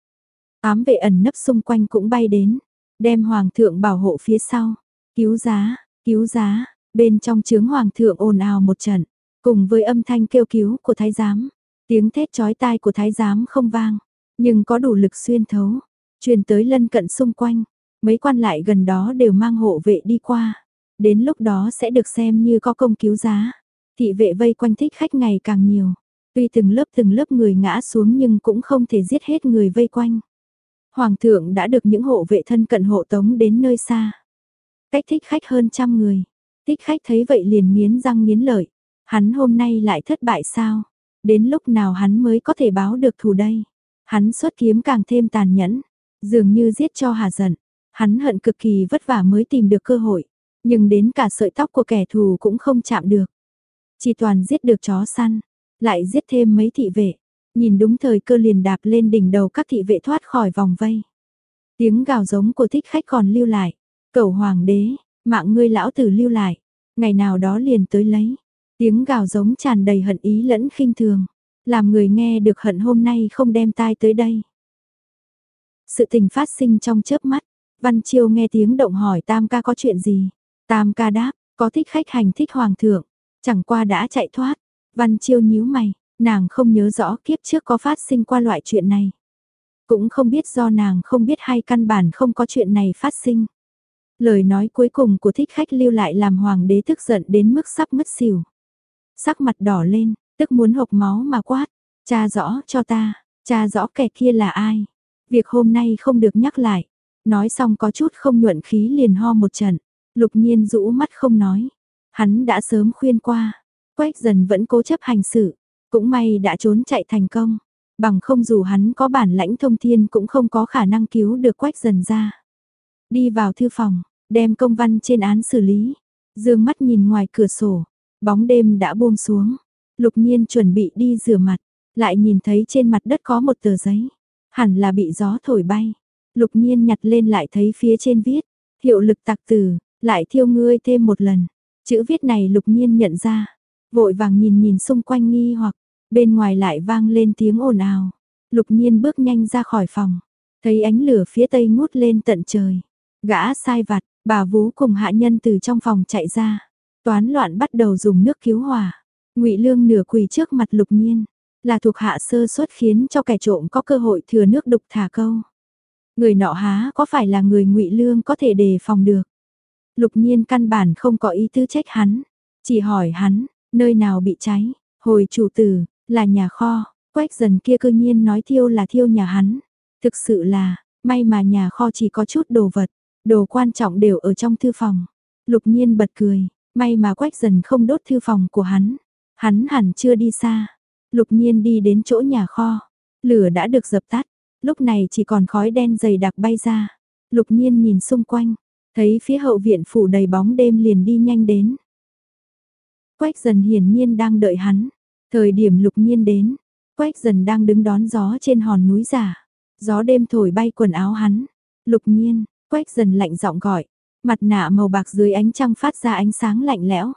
Ám vệ ẩn nấp xung quanh cũng bay đến, đem hoàng thượng bảo hộ phía sau. Cứu giá, cứu giá, bên trong chướng hoàng thượng ồn ào một trận, cùng với âm thanh kêu cứu của thái giám. Tiếng thét chói tai của thái giám không vang, nhưng có đủ lực xuyên thấu, truyền tới lân cận xung quanh. Mấy quan lại gần đó đều mang hộ vệ đi qua. Đến lúc đó sẽ được xem như có công cứu giá. Thị vệ vây quanh thích khách ngày càng nhiều. Tuy từng lớp từng lớp người ngã xuống nhưng cũng không thể giết hết người vây quanh. Hoàng thượng đã được những hộ vệ thân cận hộ tống đến nơi xa. Cách thích khách hơn trăm người. Thích khách thấy vậy liền nghiến răng nghiến lợi. Hắn hôm nay lại thất bại sao? Đến lúc nào hắn mới có thể báo được thù đây? Hắn xuất kiếm càng thêm tàn nhẫn. Dường như giết cho hà giận. Hắn hận cực kỳ vất vả mới tìm được cơ hội. Nhưng đến cả sợi tóc của kẻ thù cũng không chạm được. Chỉ toàn giết được chó săn. Lại giết thêm mấy thị vệ. Nhìn đúng thời cơ liền đạp lên đỉnh đầu các thị vệ thoát khỏi vòng vây. Tiếng gào giống của thích khách còn lưu lại. Cầu hoàng đế, mạng ngươi lão tử lưu lại. Ngày nào đó liền tới lấy. Tiếng gào giống tràn đầy hận ý lẫn khinh thường. Làm người nghe được hận hôm nay không đem tai tới đây. Sự tình phát sinh trong chớp mắt. Văn Chiêu nghe tiếng động hỏi Tam ca có chuyện gì. Tam ca đáp, có thích khách hành thích hoàng thượng. Chẳng qua đã chạy thoát. Văn Chiêu nhíu mày, nàng không nhớ rõ kiếp trước có phát sinh qua loại chuyện này. Cũng không biết do nàng không biết hay căn bản không có chuyện này phát sinh. Lời nói cuối cùng của thích khách lưu lại làm hoàng đế tức giận đến mức sắp mất xỉu. Sắc mặt đỏ lên, tức muốn hộc máu mà quát. Cha rõ cho ta, cha rõ kẻ kia là ai. Việc hôm nay không được nhắc lại. Nói xong có chút không nhuận khí liền ho một trận. Lục nhiên rũ mắt không nói. Hắn đã sớm khuyên qua. Quách dần vẫn cố chấp hành xử, Cũng may đã trốn chạy thành công. Bằng không dù hắn có bản lãnh thông thiên cũng không có khả năng cứu được quách dần ra. Đi vào thư phòng, đem công văn trên án xử lý. Dương mắt nhìn ngoài cửa sổ. Bóng đêm đã buông xuống. Lục nhiên chuẩn bị đi rửa mặt. Lại nhìn thấy trên mặt đất có một tờ giấy. Hẳn là bị gió thổi bay. Lục nhiên nhặt lên lại thấy phía trên viết. Hiệu lực tạc tử, lại thiêu ngươi thêm một lần. Chữ viết này lục nhiên nhận ra. Vội vàng nhìn nhìn xung quanh nghi hoặc. Bên ngoài lại vang lên tiếng ồn ào. Lục nhiên bước nhanh ra khỏi phòng. Thấy ánh lửa phía tây ngút lên tận trời. Gã sai vặt, bà vú cùng hạ nhân từ trong phòng chạy ra. Toán loạn bắt đầu dùng nước cứu hỏa. Ngụy Lương nửa quỳ trước mặt Lục Nhiên, là thuộc hạ sơ suất khiến cho kẻ trộm có cơ hội thừa nước đục thả câu. Người nọ há có phải là người ngụy Lương có thể đề phòng được. Lục Nhiên căn bản không có ý tư trách hắn, chỉ hỏi hắn, nơi nào bị cháy, hồi chủ tử, là nhà kho, quách dần kia cơ nhiên nói thiêu là thiêu nhà hắn. Thực sự là, may mà nhà kho chỉ có chút đồ vật, đồ quan trọng đều ở trong thư phòng. Lục nhiên bật cười, may mà quách dần không đốt thư phòng của hắn. Hắn hẳn chưa đi xa. Lục nhiên đi đến chỗ nhà kho. Lửa đã được dập tắt. Lúc này chỉ còn khói đen dày đặc bay ra. Lục nhiên nhìn xung quanh. Thấy phía hậu viện phủ đầy bóng đêm liền đi nhanh đến. Quách dần hiển nhiên đang đợi hắn. Thời điểm lục nhiên đến. Quách dần đang đứng đón gió trên hòn núi giả. Gió đêm thổi bay quần áo hắn. Lục nhiên, quách dần lạnh giọng gọi. Mặt nạ màu bạc dưới ánh trăng phát ra ánh sáng lạnh lẽo.